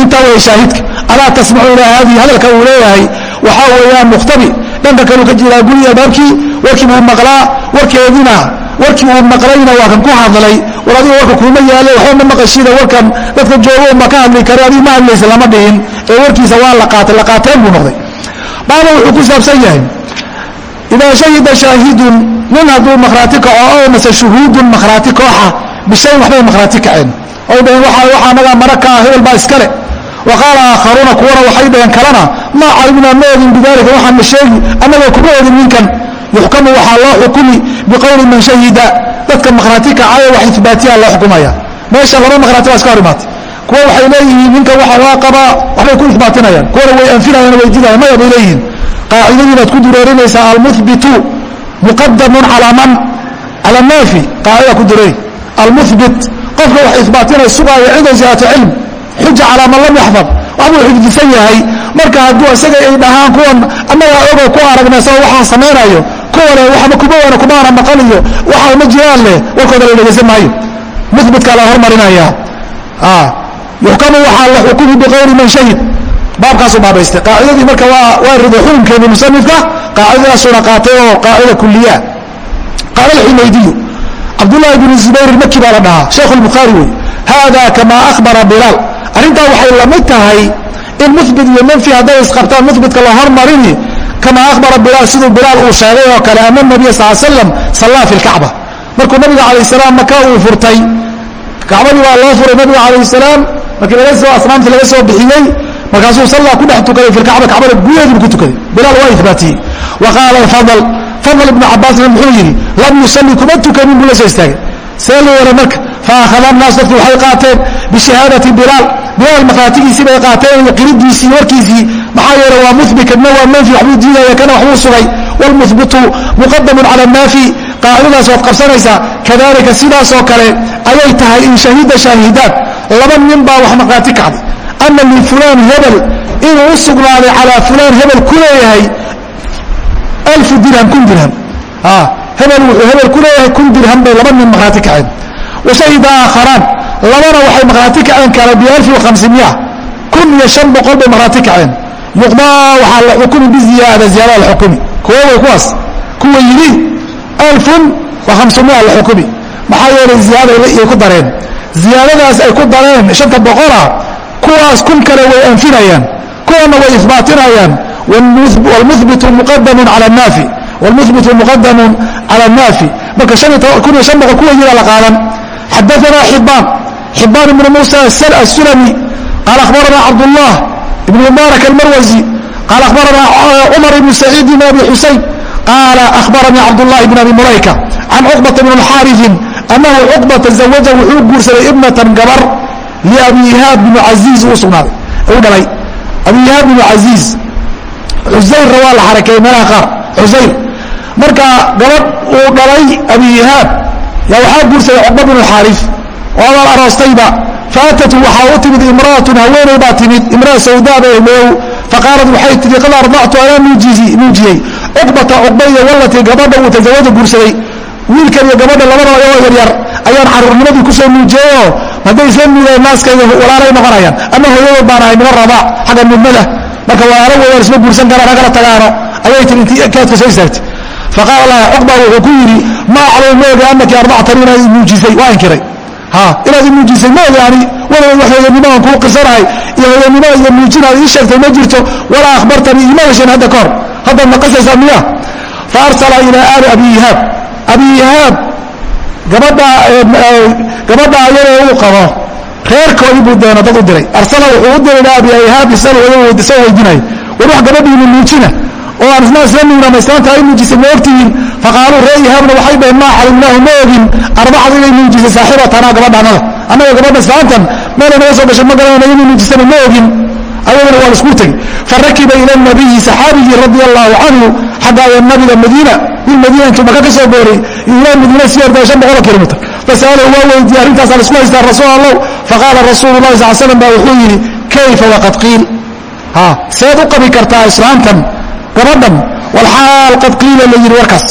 intaa way shaahidka. Alaa tasmacu ilaa haadihi hadalka uu leeyahay waxaa weeyaan mukhtabi dhanka kaluu ka jiraa guri albaabkii warkii buu maqlaa warkeedina warkii uu maqlayna waa kan ku hadlay war adiga warka kuuma yaale waxba ma maqashida warkan dadka joogo ma ka hadli karo adiga ma hadlaysa lama dhihin ee warkiisa waa la qaatay la qaateen buu noqday. Baaba wuxuu ku saabsan yahay idaa shahida shaahidun nin hadduu makhraati kaco oo mase shuhuudun makhraati kooxa bishayn waxbay makhraati kaceen nagaa mara kaa hebel baa iskale wa qaala aakharuuna kuwana waxay dhaheen kalena maa calimnaa ma ogin bidaalika waxaan na sheegi annagoo kuma ogin ninkan. Yuxkamu waxaa loo xukumi biqowli man shahida. Dadka makhraati kacayo wax ibaatiyaa loo xukumaya. Meesha laba makhraati baa iska hor imaatay kuwa waxay leeyihiin ninkan waxa waa qabaa waxbay ku ixbaatinayaan kuwana way anfinayaan way diidayaan maya bay leeyihiin. Qaacidadii baad ku dureerinaysaa almuhbitu muqadamun calaa man? Cala naafi qaacida ku dureey almuhbit qofka wax ihbaatinay sugaayo cinda ziyaadati cilm xuja calaa man lam yaxfad waxbuu xifdisan yahay. Marka hadduu isaga ay dhahaan kuwan annagaa ogo ku aragna isagoo waxaa samaynayo kuwane waxba kuma wana kumaana maqan iyo waxa ma jiraan leh warkooda la dhegaysan maayo. Muhbitka la hormarinaya yuxkamu waxaa la xukumi biqowli man shahid. Baabkaasuu baabaystay. Qaacidadii marka waa rido xukunkeedii musanifka qaacidadaasuna qaatay oo qaacida kuliya qaala alxumaydiyu cabdullahi bnu zubayr maki baa la dhahaa? Sheekh lbukhaari wey. Hada kamaa ahbara bilaal. Arrintaa waxay la mid tahay in muhbit iyo manfi hadday isqabtaan muhbitka la hormarini kamaa ahbara bilaal siduu bilaal uu sheegay oo kale ana nabiya sal slam sallaa fi lkacba markuu nabiga calayh salaam maka uu furtay kacbadii waa loo furay nabiga calayh salaam markii laga soo asnaamtii laga soo bixiyey markaasuu sallaa ku dhex tukaday fi lkacba kacbada gudaheedibu ku tukaday. Bilaal waa ibaatiyey wa qaala fadl fadl ibnu cabaasna muxuu yidhi lam yusalli kuma tukanin buu la soo istaagay. See la yeelay marka faakhada annaas dadku waxay qaateen bishahaadati bilaal. Bilaal maqaatigiisii bay qaateen iyo qiridiisii warkiisii maxaa yeelay waa muhbit kadna waa manfi waxbuu diidaya kana waxbuu sugay. Wlmuhbitu muqadamun cala naafi qaacidadaas waad qabsanaysaa. Kadalika sidaasoo kale ayay tahay in shahida shaahidaad laba nin baa wax maqaati kacday ana lifulaan hebel inuu u sugnaaday calaa fulaan hebel ku leeyahay alfu dirham kun dirham hebel wuxuu hebel ku leeyahay kun dirham bay laba nin maqaati kaceen washahida aakharaan labana waxay maqaati kaceen kale bialfi wahamsimia kun iyo shan boqol bay maqaati kaceen yuqdaa waxaa la xukumi biziyaada ziyaada la xukumi kuwa way kuwaas kuwa yidhi alfun wa hamsumia la xukumi maxaa yeelay ziyaada ay ku dareen ziyaadadaas ay ku dareen shanta boqola kuwaas kun kale way anfinayaan kuwana way ihbaatinayaan wlmuhbitu muqadamun cala naafi wlmuhbitu muqadamun cala naafi marka kun iyo shan boqol kuwa yida la qaadan xadaanaa xibaan xibaan ibnu muusa asulami qaala akhbarana cabdullah ibn mubaarak almarwasi qaala akhbarana cumar ibnu saciid ibn abi xusayn qaala akhbaranii cabdullahi bn abi mulayka can cuqbata bn xaariin anahu cuqbata zawaja wuxuu guursaday ibnatan gabar liabi ihaab binu caiiz u sugnaaday u dhalay abi ihaab binu caiiz xusayrna waa la xarakeeyey meelaha qaar. Xusayr marka gabadh uu dhalay abi ihaab yaa waxaa guursaday cuqba bnu xaari oo abaal aroostayba faatatu waxaa u timid imraatun haweeney baa timid imraa sawdaa bay meow faqaalat waxay tihi qad ardactu anaa nuujiyey cuqbata cuqba iyo wallatii gabadha uu tazawaja guursaday. Wiilkan iyo gabadha labadaba ayagoo yaryar ayaan caruurnimadii ku soo nuujiyeyoo hadday isla nuudeen naaskayga walaalay noqonayaan ama hooyadood baan ahay mina rabaac xagga nudmada marka walaalo weeyaan isma guursan karaan ha kala tagaano ayay tii intii kaadka soo istaagtay faqaala laha cuqba wuxuu ku yidhi maa aclamu mooga anaki ardactani inaad inuujisay waa inkiray. Ha inaad inuujisay mooga ani walaal wax hooyanimahan kuu qirsanahay iyo hooyanimo iyo nuujinaad ii sheegtay ma jirto walaa akhbartanii ima hesheen hadda kahor haddaad maqasaysaa miya? Fa arsala ilaa aali abi ihaab abi ihaab gabadha gabadha ayadoo uu qabo reerkoodii buu deena dad u diray. Arsala wuxuu u diray ilaa abi ihaab isal soo weydinayo war wax gabadhiinu nuujina oo aan isna isla nuugna islaanta ay nuujisay ma ogtihiin. Faqaaluu ree ihaabna waxay dhaheen maa calimnaahu ma ogin. Arbacad inay nuujisay saaxiibatanaa gabadhanada annaga gabadha islaantan meelay naga soo gashay ma garanayna inay nuujisana ma ogin. Ayadana waa la isku tegey farakiba ila nabiyi saxaabigii radia allahu canhu xagga aya nabiga madiina bil madiina intuu maka ka soo booray ilaa madiina sii ordaya shan boqoloo fasa'alahu waa weydiiyey arrintaasa la isku haystaa rasuul allah faqaala rasuulu llahi sal slam baa wuxuu yidhi kayfa waqad qiil? Seed u qabi kartaa islaamtan gabadhan walxaal qad qiila la yidhi warkaas.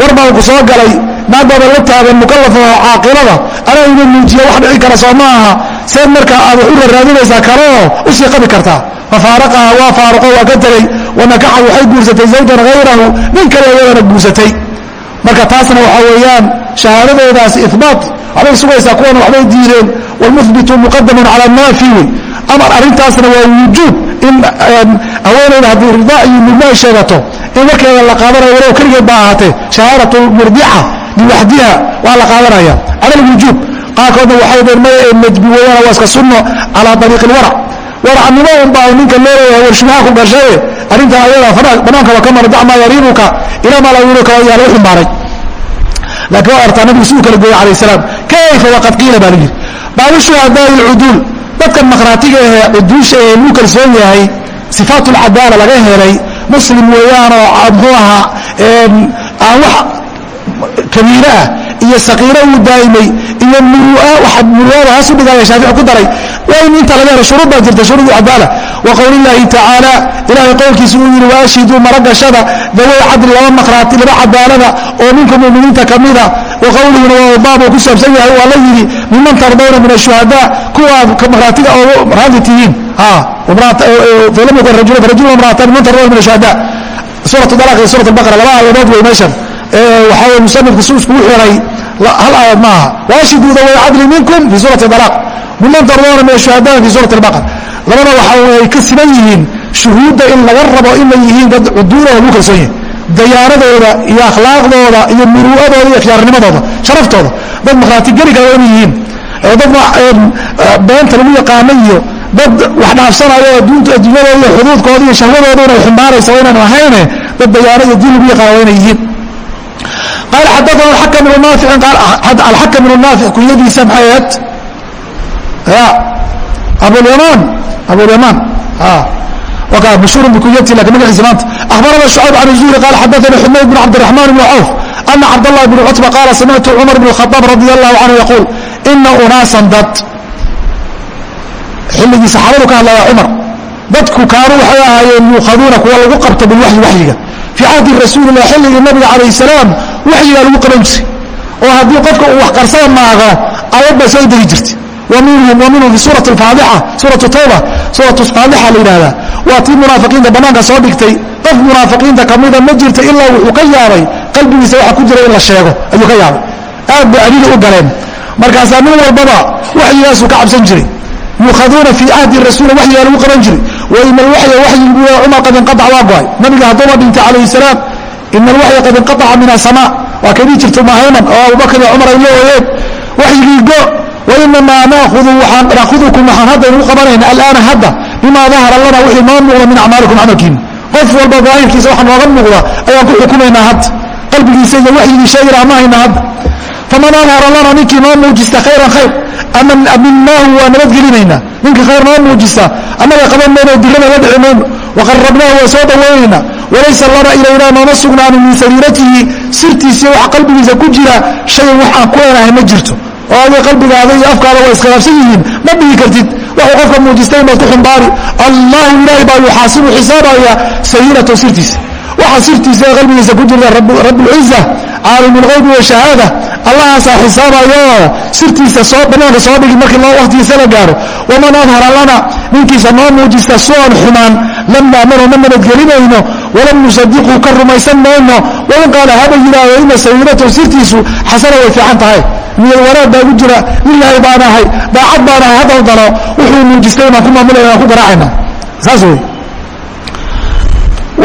War baan ku soo galay naagbaaba la taagan mukallafa caaqilada. Anaa ina nuujiya wax dhici kara soo ma aha seed markaa aad wax u raraadinaysaa kaleoo u sii qabi kartaa fafaaraqaha waa faaruqo waa ka tegey wanakaxa waxay guursatay zawjan hayrahu nin kale iyadana guursatay marka taasna waxaa weeyaan shahaadadoodaas ibaat waxbay sugaysaa kuwana waxbay diideen wlmuhbitu muqadamun cala naafi wey amar arrintaasna waa wujuub in haweenayda haddii ridaa iyo ay sheegato in warkeeda la qaadanayo walow keligeed baa ahaatee shahaadat murdica biwaxdiha waa la qaadanaya. Cala lwujuub qaarkoodna waxay dheen maya ee najbi weeyaan waa iska sunno calaa ariiqi lwarac waracnimo un baa ninka loo leeyahay warshubaha ku gashaye arrintaa ayada banaanka waa ka mara dac maa yariibuka ilaa maa laa yuruka yaa lagu xumbaaray laakiin waa artaa nabigu siduu kala gooyey alayh salaam kayfa waqad qiila baa layidhi baabu shuhadaai lcuduul dadkan makhraatiga ahee cuduusha ee lagu kalsoon yahay. Sifaat lcadaala laga helay. Muslim weeyaanoo muxuu ahaa aan wax kabiire ah iyo saqiiro uu daa'imay iyo muruada haasu dhigaya shaafici ku daray. Waa in inta laga helo shuruud baa jirta shuruud cadaala wa qowl illaahi tacaala ilaahay qowlkiisa uu yidhi waashhiduu maragashada daway cadli laba makhraati laba cadaalada oo ninka muminiinta ka mida. Wa qowlihina waa baab uu ku saabsan yahay waa la yidhi miman tardawna min ashuhadaa kuwaad makhraatiga oo raadi tihiin. Falam yakun rajula farajula imra'atan miman tardawna min ashuhadaa suurat dalaq iyo suurat albaqara laba aayadood wey meeshan waxaa weye musanifku si iskugu xiray hal aayad maaha. Waashhiduu daway cadli minkum fi suurati dalaq miman tardawna min ashuhadaa fi suurati albaqara labada waxa ay ka siban yihiin shuhuudda in laga rabo inay yihiin dad cuduulaha lagu kalsoon yahay. Dayaanadooda iyo akhlaaqdooda iyo muru'adooda iyo khiyaarnimadooda sharaftooda dad makhraati geli kara inay yihiin. Dad beenta lagu yaqaano iyo dad wax dhaafsanayo adduunyadooda iyo xuduudkooda iyo shahwadooda inay xumbaaraysa waa inaan ahayne dad dayaano iyo diin lagu yaqaano waa inay yihiin qaal xadana alxakam bnu alxakam bnu kunyadiisa maxay ahayd abulyamaan abulyamaan a waxyigaa lagu qaban jiray. oo haddii qofka uu wax qarsada maago ayad baa soo degi jirtay. minhum fi suura faadixa suuratu tawba suuratu faadixa la yidhahdaa waa tii munaafiqiinta bannaanka soo dhigtay. qof munaafiqiinta kamida ma jirta ilaa wuxuu ka yaabay qalbigiisa waxa ku jira in la sheego ayuu ka yaabay. aad bay adida u galeen. markaasaa nin walbaba waxyigaasuu ka cabsan jiray. yuukhaduuna fii cahdi rasuuli waxyigaa lagu qaban jiray. waina alwaxya waxyigu cumar qad inqaac waa go'ay. nabiga hadduuma dhintay calayhi salaam ina alwaxya qad inqaaca min asamaa waa kadii jirta mahayman oo abubakr iyo cumar ay la ooyeen waxyigii go wainamaa naahudukum waxaan hadda inugu qabanayna alaana hadda bimaa dahara lana wixii noo muuqda min acmaalikum camalkiina qof walba daahirkiisa waxa nooga muuqda ayaan ku xukumaynaa hadda qalbigiisa iyo waxyigii sheegina ma hayna hadda faman adhara lana ninkii noo muujista khayran khayr. Aminaahu waa nabadgelinaynaa ninkii khayr noo muujista. Annaga qaban mayno dirada la dhici mayno waqarabnaahu waa soo dhawaynaynaa walaysa lana ilaynaa nooma sugnaanin min sariiratihi. Sirtiisi waxa qalbigiisa ku jira shayan wax aan ku leenahay ma jirto. Oo adi qalbigaada iyo afkaada waa iskhilaafsan yihiin ma dhihi kartid. Waxuu qofka muujistay baad ku xumbaari. Allahu ilaahay baa yuxaasibu xisaabaya sayiiratahu sirtiisa waxa sirtiisa ee qalbigiisa ku jirta rablciza caalim lgaybi washahaada allahaasaa xisaabayo sirtiisa soo banaanka soo dhigi markii loo waqtigiisa la gaaro. Waman adhara lana ninkiisa noo muujista suan xumaan. Lam naamano ma nabadgelinayno walam nusadiqu ka rumaysan mayno. Wain qaala haba yidhaahdo ina sayiiratahu sirtiisu xasana way fiican tahay. Niyad wanaag baa gu jira. Lilaahi baan ahay daacad baan ahay haddau dano wuxuu muujistay baan ku maamulayna aan ku garaacayna. Saas wey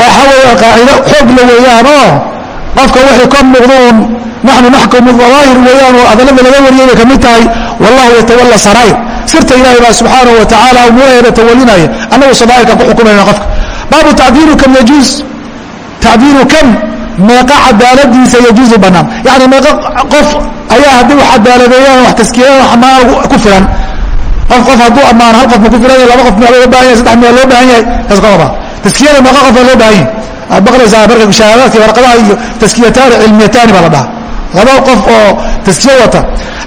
waxa weeye qaacido xoog la weeyaanoo qofka waxay ka muuqduun naxnu naxkumu dawaahir weeyaan oo adallada laga wariyay bay ka mid tahay wallahu yatawalla saraa'ir sirta ilaahay baa subxaanahu wa tacaala umuuraheeda tawalinaya annagu sadaa'irkan ku xukumayna qofka. Baabu tacdiiru kam yajuus tacdiiru kam? Meeqa cadaaladiisa yajuusu bannaan. Yani meeqa qof ayaa haddii wax cadaaladeeyaan wax taskiyaan ammaan ku filan. Qof qof hadduu ammaan hal qof ma ku filan yahay laba qof miyaa loo baahan yahay saddex miyaa loo baahan yahay kaas qodobaa taskiyada meeqa qof baa loo baahan yahay waad maqlaysaa marka shahaadaadka warqadaha iyo taskiyataani cilmiyataani baa la dhaha laba qof oo taskiya wata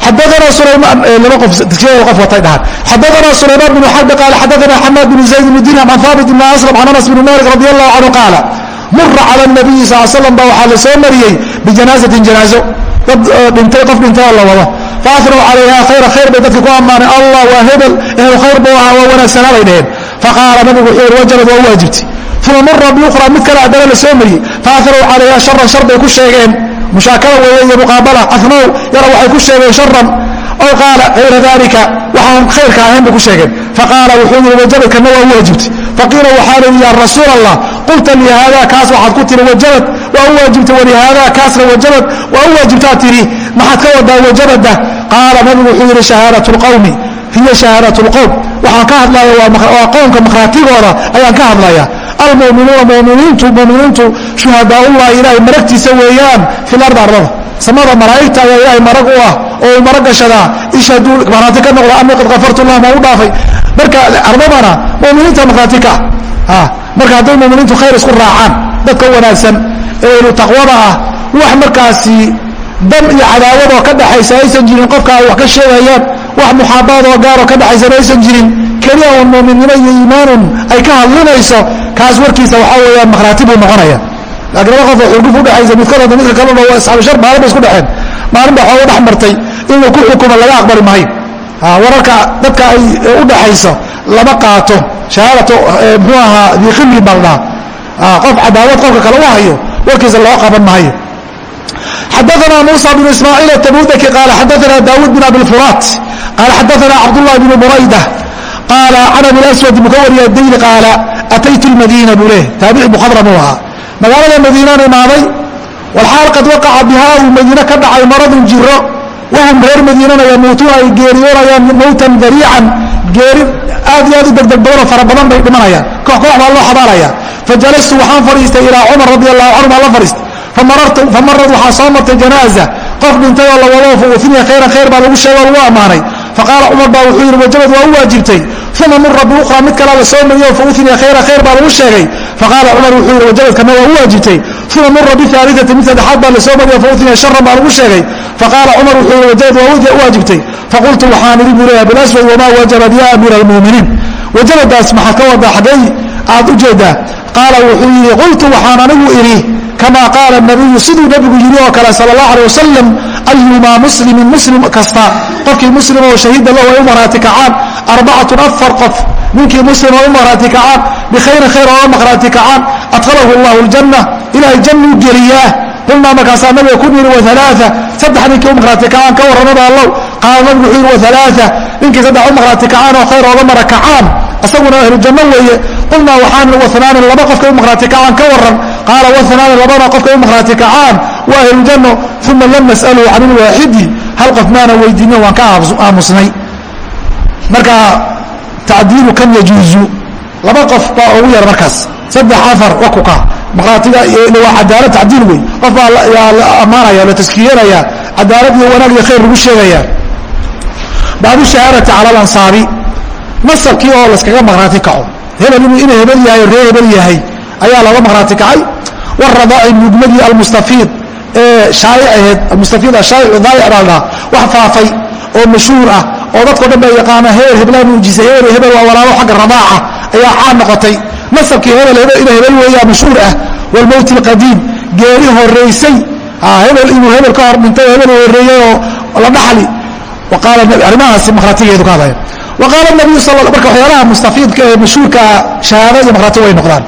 xadaana sulaymaan laba qof taskiyada qof watay dhahan xadaana sulaymaan bnu xarbi qaala xadaana xamaad bnu zayd bnu dirham can haabit bn aslam can anas bn malik radi allahu canhu qaala mura cala nabiyi sal slam ba waxaa la soo mariyey bijanaazatin janaazo dad dhintay qof dhintay oo la wado faafraw calayha khayra khayr bay dadka ku ammaaneen allah waa hebel ehel khayr buu ahaa waa wanaagsanaa bay dhaheen faqaala nabigu wuxuu yihi wajalad waa waajibti uma mura biukhra mid kale haddana la soo mariyey faafraw calayha sharan shar bay ku sheegeen mushaakala weeye iyo muqaabala afnow yara waxay ku sheegeen sharan ow qaala hayra dalika waxaan khayrka ahayn bay ku sheegeen faqaala wuxuu yihi wajabadkana waa waajibti faqiila waxaa layihi ya rasuul allah qulta lihaada kaas waxaad ku tiri wajabad waa u waajibta walihaada kaasna wajabad waa u waajibtaa tiri maxaad ka wadaa wajabada qaala nabigu wuxuu yihi shahaadat lqowmi hiya shahaadat lqowm. Waxaan ka hadlaya waa qowmka markhaatigooda ayaan ka hadlaya almuminuuna muminiintu muminiintu shuhadaaullahi ilaahay maragtiisa weeyaan fi lardi ardada. Samada malaa'igta ayaa ilaahay marag u ah oo uu marag gashadaa ishhaduu markhaati ka noqda anii qad kafartu lahum waa u dhaafay. Marka ardadana muminiinta markhaati ka ah marka hadday muminiintu khayr isku raacaan dadka wanaagsan ee elu taqwada ah wax markaasi dam iyo cadaawad ka dhaxaysa aysan jirin qofka ay wax ka sheegayaan wax muxaabaad oo gaaroo ka dhaxaysana aysan jirin. Keliya un muuminnimo iyo iimaanun ay ka hadlinayso kaas warkiisa waxaa weeyaan makhraati buu noqonaya. Laakiin laba qof oo xurguf udhexaysa midkood hadda midka kalena waa asxaabu shar maalin bay isku dhexeen maalin baa xooga dhex martay inuu ku xukumo laga aqbali maayo. Wararka dadka ay u dhaxayso lama qaato. Shahaadatu muxuu ahaa la dhaha qof cadaawad qofka kale u hayo warkiisa loo qaban maayo xadaana musa bn ismaaciil atabudaki qaala xadaana daawuud bin abilfuraat qaala xadaana cabdullahi bn burayda qaala can abilaswad buu ka wariya dayli qaala ataytu lmadiina buu leh taabici mukhadram uu ahaa magaalada madiinaan imaaday walxaal qad waqaca bihaa uu madiine ka dhacay maradun jiro wahum reer madiinana yamuutuuna ay geeriyoonayaan mowtan dariican geeri aad iyo aad u degdeg badanoo fara badan bay dhimanayaan koox koox baa loo xabaalaya fajalastu waxaan fadhiistay ilaa cumar radi allahu canhu baan la fadhiistay famarad waxaa soo martay janaaza qof dhintay oo la wado faufiya khayran khayr baa lagu sheego lagu ammaanay faqaala cumar baa wuxuu yidhi wajabad waa u waajibtay uma mura biukhra mid kalaa la soo mariyo fauniya khayra khayr baa lagu sheegay faqaala cumar wuxuu yidhi wajabadkana waa u waajibtay uma mura biaaliati mid saddexaad baa la soo mariyo fauniya sharan baa lagu sheegay faqaala cumar wuxuu yidhi wajabad waa u waajibtay faqultu waxaan idhi buu leeyahay bilaswad wamaa wajabad ya amiira almuuminiin wajabadaas maxaad ka wadaa xaggay aad u jeedaa qaala wuxuu yidhi qultu waxaan anigu idhi kamaa qaala nabiyu siduu nabigu yidhi oo kale sal allah aleh wasalam ayumaa muslimin muslim kasta qofkii muslim oo shahiida lahu ay u maraatikacaan arbacatun afar qof ninkii muslima u maraatikacaan bikhayrin khayr oo maqhraatikacaan adkhalahu allahu aljanna ilaahay jannuu geliyaa. Qulnaa markaasaa nabiga ku niri waalaaa saddex ninkii u maqhraatikacaan ka warramada allow qaala nabigu wuxuu yidhi waalaaa ninkii saddex u maqraati kacaan oo khayr ooga mara kacaan isaguna ahlujanno weeye. Qulnaa waxaan waanaanin laba qofka u maqraati kacaan ka waran qaala waanaani labana qofka u maqhraati kacaan waa ahluljanno uma lam nas'aluu can ilwaaxidi hal qof maana weydiino waan ka aamusnay. Marka tacdiilu kan yajuuzu laba qof baa ugu yar markaas. Saddex afar wakuka maqhraatiga waa cadaalad tacdiil wey qof baa la ammaanaya la taskiyanaya cadaalad iyo wanaag iyo khayr lagu sheegaya baabushahaarai cala alansaabi nasabkii oo laskaga maqhraati kaco. Hebel inuu ina hebel yahay ree hebel yahay ayaa looga maqhraati kacay. Waradaaci mudmadii almustafiid ee shaaicaheed almustafiid ashaaicu daayic baa ladhaha wax faafay oo mashhuur ah oo dadkao dhan baa yaqaana hebel heblaan buu jisay hebel waa walaalo xagga radaaca ayaa caan noqotay. Nasabkii hebel hebel ina hebel weeyaa mashhuur ah. Walmowti alqadiim geeri horaysay hebel inuu hebel ka hor dhintay hebel horeeyayoo la dhaxli arrimahaasi makratigeedu ka hadlaya. wa qaala nabiyu marka waxyaalaha mustafiidka ee mashhuurka shahaado iyo makrati way noqdaan.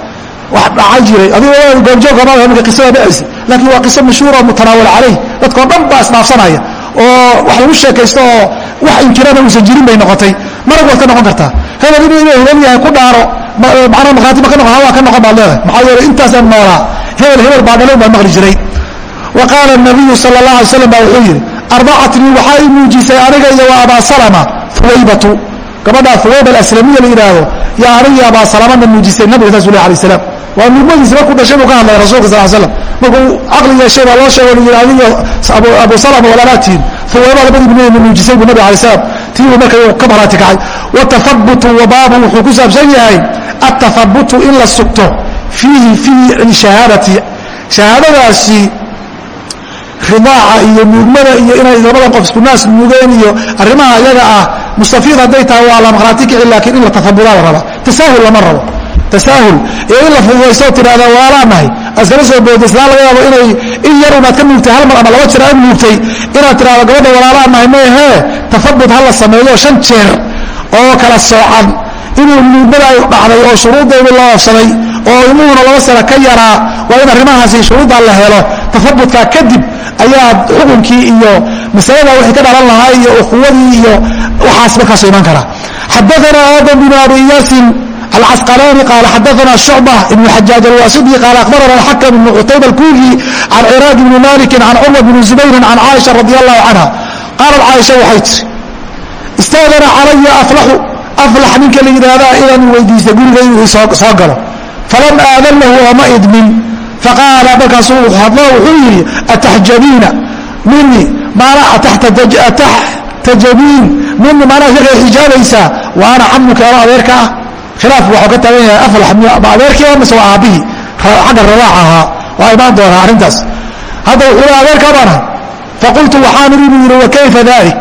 Wax dhacan jiray. Adig goonjoogka qisada dhacaysa laakiin waa qiso mashhuura mutanaawal calayh. Dadkao dhan baa isdhaafsanaya. Oo wax lagu sheekaysto oo wax inkirana uusan jirin bay noqotay. Marag waad ka noqon kartaa. Hebel inuu inuu hebel yahay ku dhaaro macnaa markhaati ma ka noqon hawaa ka noqon baad leedahay. Maxaa yeelay intaasaan noolaa. Hebel hebel baa dhalay baa maqli jiray. Wa qaala nabiyu sala allah alay slam baa wuxuu yidhi ardacatnii waxaa ii muujisay aniga iyo wa abaa salama huwaybatu gabadhaa huwayba alaslamiya la yidhaahdo yaa aniga iyo abaa salamana muujisay nabiga saas u leh alay salaam waa nugmadiisi markuu dhashay buu ka hadlaya rasulka sal slam markuu caqli yeeshay baa loo sheego yidhi adiyo abu salama walaalaatiin fuweeba labadii bnina nuujisay buu nabig alay slam tii uu marka ka maraati kacay. Watahabutu wabaabu wuxuu ku saabsan yahay atahabutu in la sugto fiihi fii shahaadati. Shahaadadaasi ridaaca iyo nuugmada iyo inay labadan qof isku naas nuugeen iyo arrimaha iyaga ah mustafiid hadday tahay waa la maqraati kici laakiin in la tahabudaa la rabaa tasaahul lama rabo. Tasaahul. Iyo in la fududaysto tirahda waalaanahay askala soo booda islaan laga yaabo inay in yar unaad ka nuugtay hal mar ama laba jeer aad nuugtay inaad tirahdo gabadha walaalaanahay maahee tafabud ha sameeyo shan jeer oo kala soocan. Inuu nuugmada ay dhacday oo shuruuddeedu la oofsaday oo ilmuhuna laba sano ka yaraa waa in arrimahaasi shuruuddaa la helo taabutkaa kadib ayaa xukunkii iyo masalada wii ka dhalan lahaa iyo uquwadii iyo waxaas markaasu iman karaa xadaana aadam bn abi iyaasin alcasqalaani qaala xadaana shucba ibn xajaaj alwaasidi qaala akhbarana alxakam ibn cutayba alkuuyi can ciraaq ibni malikin can curwa bni zubayrin can caaisha radi allahu canha qaalat caaisha waxay tiri istaadana calaya aflaxu aflax ninka la yidhaahdaa inaan weydiista gurigaynu soo galo. Falam aadan lahu ooma idmin faqaala markaasuu hadlo wuxuu yidhi ataxjabiina mini maana ataxtajabiin mini maanaa shaka xijaabaysaa wa ana camuka ano adeerka ah khilaafku waxuu ka taagan yahay aflax ma adeerkii mise waa aabbihii xagga radaac ahaa waa imaan doonaa arrintaas hadda wuxuu le adeerkaa baan ahay faqultu waxaan idhi buu yidhi wakayfa dalik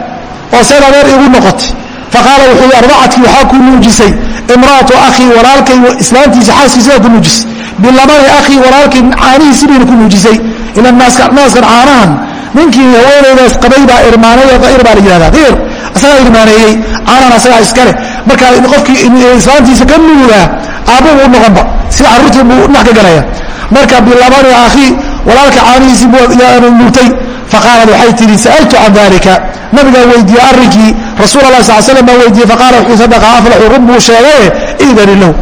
oo seen adeer igu noqotay faqaala wuxuu yidhi ardacadkii waxaa ku nuujisay imra'atu akhii walaalkay islaantiisa xaaskiisa ku nuujisay bilabani akhii walaalkay caanihiisi bayna ku nuujisay ila naaskan caanahan ninkii haweenaydaas qabay baa irmaanay ir baa la yihahdaa ir asagaa irmaaneeyey caanahan asagaa iskale marka qofkii islaantiisa ka nuugaa aabbu u noqonba. Sida carruurtii buu dhinac ka galaya. Marka bilabani akhii walaalka caanihiisii nuugtay. Faqaalad waxay tihi sa'altu can dalika nabigaa weydiiyey arrinkii rasuul allah sal slam baa weydiiyey faqaala wuxuu sadaqa aflaxu run buu sheegaye idani lahu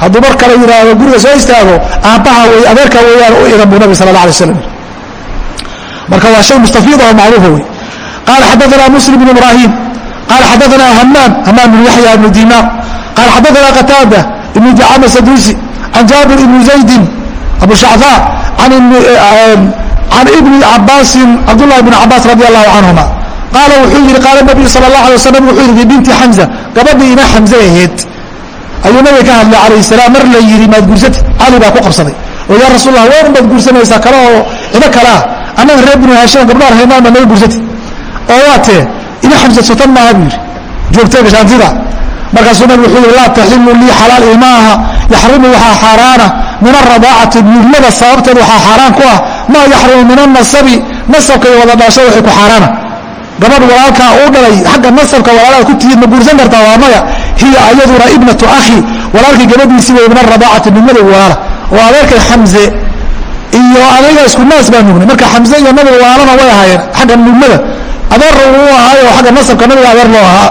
hadduu mar kale yidhaahdo guriga soo istaago aabbaha wey adeerka weeyaan u idan buu nabi sala allah alay slam marka waa shay mustafiid oo macruufa wey qaala xadaana muslim bn ibrahim qaala xadaana hamaam hamaam bn yaxya ibnu dimaar qaala xadaana qataada ibnu jacama sadusi can jaabir ibni zaydin abu shacfaa can ibni cabaasin cabdulahi bn cabaas radi allahu canhuma qaala wuxuu yidhi qaala nabiyu sal اlah alay waslam wuxuu yidhi binti xamza gabadhii ina xamze ahayd ayuu nabiga ka hadlay calayh salaam mar la yidhi maad guursati cali baa ku qabsaday. Oo yaa rasuul allah waan baad guursanaysaa kale oo ino kale ah annaga reer binu haashim gabdhaan haynaan baa naga guursati oo waa tee ina maaha buu yidhi. Joogtee gashaantida. Markaasuu nabig wuxuu yidhi laa taxilu lii xalaal ima aha waxaa xaaraana min aradaacati nuugmada sababteed waxaa xaaraan ku ah maa yaxrumu min anasabi nasabka iyo wada dhaasho waxay ku xaaraana gabadh walaalkaa uu dhalay xagga nasabka walaalaa ku tihiid ma guursan kartaa waa maya. Hiya ayaduna ibnatu akhi walaalkii gabadhiisii wey min aradaacati nuugmada walaala. Oo adeerkay xamze iyo adayga isku naas baa nuugnay. Marka xamze iyo nabiga walaalana way ahaayeen xagga nuugmada adeerna uu ahaayo xagga nasabka nabiga adeer loo ahaa.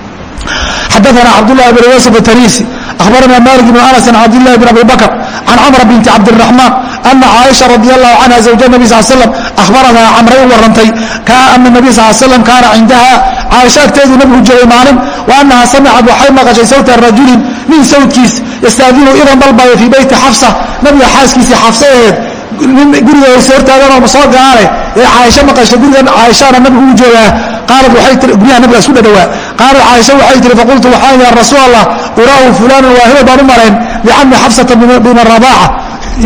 Xadaana cabdulahi bn yusuf atanisi akhbarana malik bn anas an cabdilahi bn abi bakr can camra binti cabdiraxmaan ana caaisha radi allahu canha zawja nabi sal slam ahbarahaa camray u warantay ana nabi sal slam kaana cindaha caaisha agteeduu nabigu jiray maalin wa annaha samicad waxay maqashay sawta rajulin nin sawdkiis yastaadinu idan dalbayo fii beyti xafsa nabiga xaaskiisii xafsa aheed guriga horse hortaaganoo soo gaale ee caaisha maqashay gurigan caaishana nabigu u joogaa qaalad guryaha nabiga isku dhadhawaa qaalad caaisha waxay tihi faqultu waxaan ya rasuul allah uraahu fulanan waa hebel baan u malayn bicami xafsata min aradaaca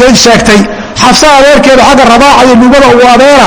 yay sheegtay. Xafsa adeerkeeda xagga radaaca iyo nugada ugu adeera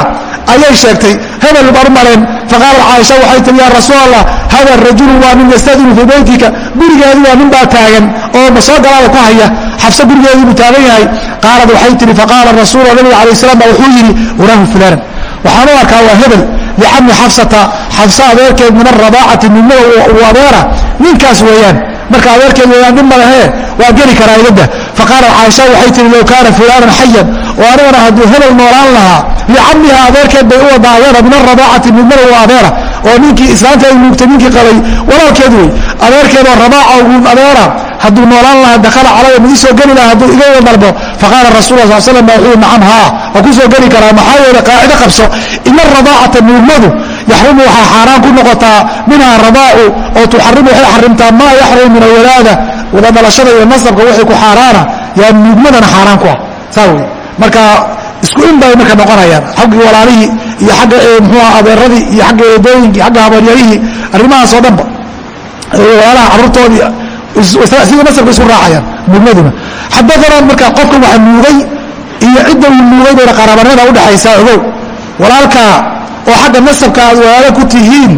ayay sheegtay. Hebel baan u malayn faqaalat caaisha waxay tihi ya rasuul allah hada rajulu waa nin yastadinu fii beytika gurigeedu waa nin baa taagan oo masoo galaada ku haya xafsa gurigeedii buu taagan yahay qaalad waxay tihi faqaala rasuul nabiga alayh salam ba wuxuu yidhi uraahu fulanan waxaan u arkaa waa hebel licami xafsata xafsa adeerkeed min aradaacati nugmada u adeera ninkaas weeyaan marka adeerkeed weeyaan dhib malahee waa geli karaa idada faqaalat caaisha waxay tihi low kaana fulaanan xayan oo anigana hadduu hebel noolaan lahaa licamiha adeerkeed bay u wada adeera min aradaacati nugmada u adeera. Oo ninkii islaanta ay nuugtay ninkii qabay walaalkeed wey. Adeerkeedoo radaaca ugu adeera hadduu noolaan lahaa dakala calaya ma ii soo geli laha hadduu iga dalbo. Faqaala rasul sal slam ba wuxuu nacam haa. Waa ku soo geli karaa maxaa yeele qaacido qabso ina radaacata nuugmadu yaxrumu waxaa xaaraan ku noqotaa minha radaacu oo tuxarimu waxay xarimtaa maa yaxrumu min awalaada wada dhalashada iyo nasabka wixii ku xaaraana yaa nuugmadana xaaraan ku ah. Saa wey marka isku in bay marka noqonayaan. Xaggii walaalihii iyo agga mxuua adeeradii iyo agga eedooyinkii agga habaryarihii arrimahaas oo dhanba. Walaalaha carruurtoodii sidii nasabka isu raacayaan nuugmaduna xadaana marka qofka waxa nuugay iyo cidda uu nuugay bayna qaraabanada udhexaysaa ogow walaalkaa oo xagga nasabka aad walaalo ku tihiin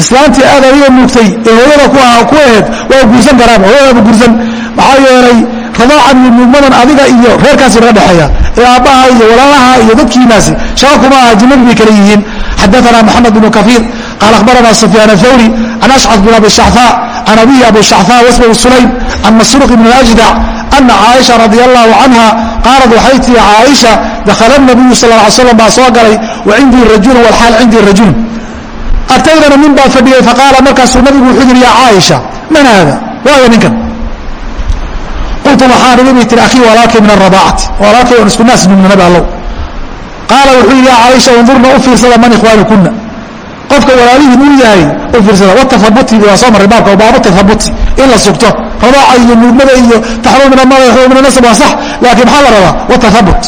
islaantii aad adiga nuugtay ee hooyada ku aheed waa guursan karaaba hooyadaaba guursan. Maxaa yeelay radaacan iyo nuugmadan adiga iyo reerkaasi naga dhexeeya ee aabbaha iyo walaalaha iyo dadkiinaasi shaqo kuma aha ajnabi bay kale yihiin. Xadaana moxamed bnu kafiir qaal akhbarana sufyaan athawri can ashcaf bin abi shacfaa can abihi abu shacfaa wasmahu sulaym can masruuq ibn ajdac ana caaisha radi allahu canha qaalad waxay tihi caaisha dakhala nabiyu sal ly slam baa soo galay wa cindii rajulun walxaal cindii rajulun agtaydana nin baa fadhiyey faqaala markaasuu nabigu wuxuu yidhi ya caaisha man haada waayo ninkan qultu waxaan iga tiri akhii walaalkay min aradaacati walaalkay oon isku naas nugna nabi allow qaala wuxuu yidhi ya caaisha undurna u fiirsada man ikhwaanukuna qofka walaalihiin uu yahay u fiirsada watahabuti waa soo marray baabka baabu tahabuti in la sugto radaaca iyo nuugmada iyo taxruum min amada yaxruum min anasab waa sax laakiin maxaa la rabaa? Watahabut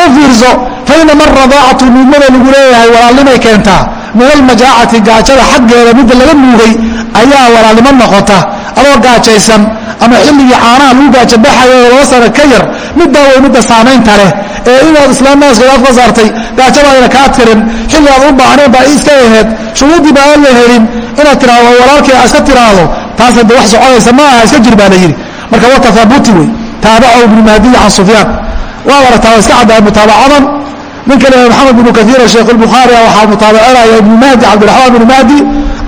u fiirso fa inama aradaacatu nuugmada lagu leeyahay walaalnimay keentaa. Min almajaacati gaajada xaggeeda midda laga nuugay ayaa walaalnimo noqota. Adoo gaajaysan ama xilligii caanaha lagu gaajabaxayo laba sana ka yar middaa way midda saamaynta leh. Ee inaad islaamnaaska afka saartay gaajadaayna kaa tirin xilli aad u baahnayn baa iska aheed shuruuddii ba aan la helin inaad tiraahdo walaalkii a iska tiraahdo taasna de wax soconaysa ma aha iska jir baa la yidhi. Marka wa tathabuti wey taabacahu ibnu mahdiy can sufyaan. Waa aragtaa iska caddahay mutaabacadan. Ninka le maxamed bnu kaiir sheekh اlbukhaari waxaa mutaabacinaya ibnu mahdi cabdiraxmaan bnu mahdi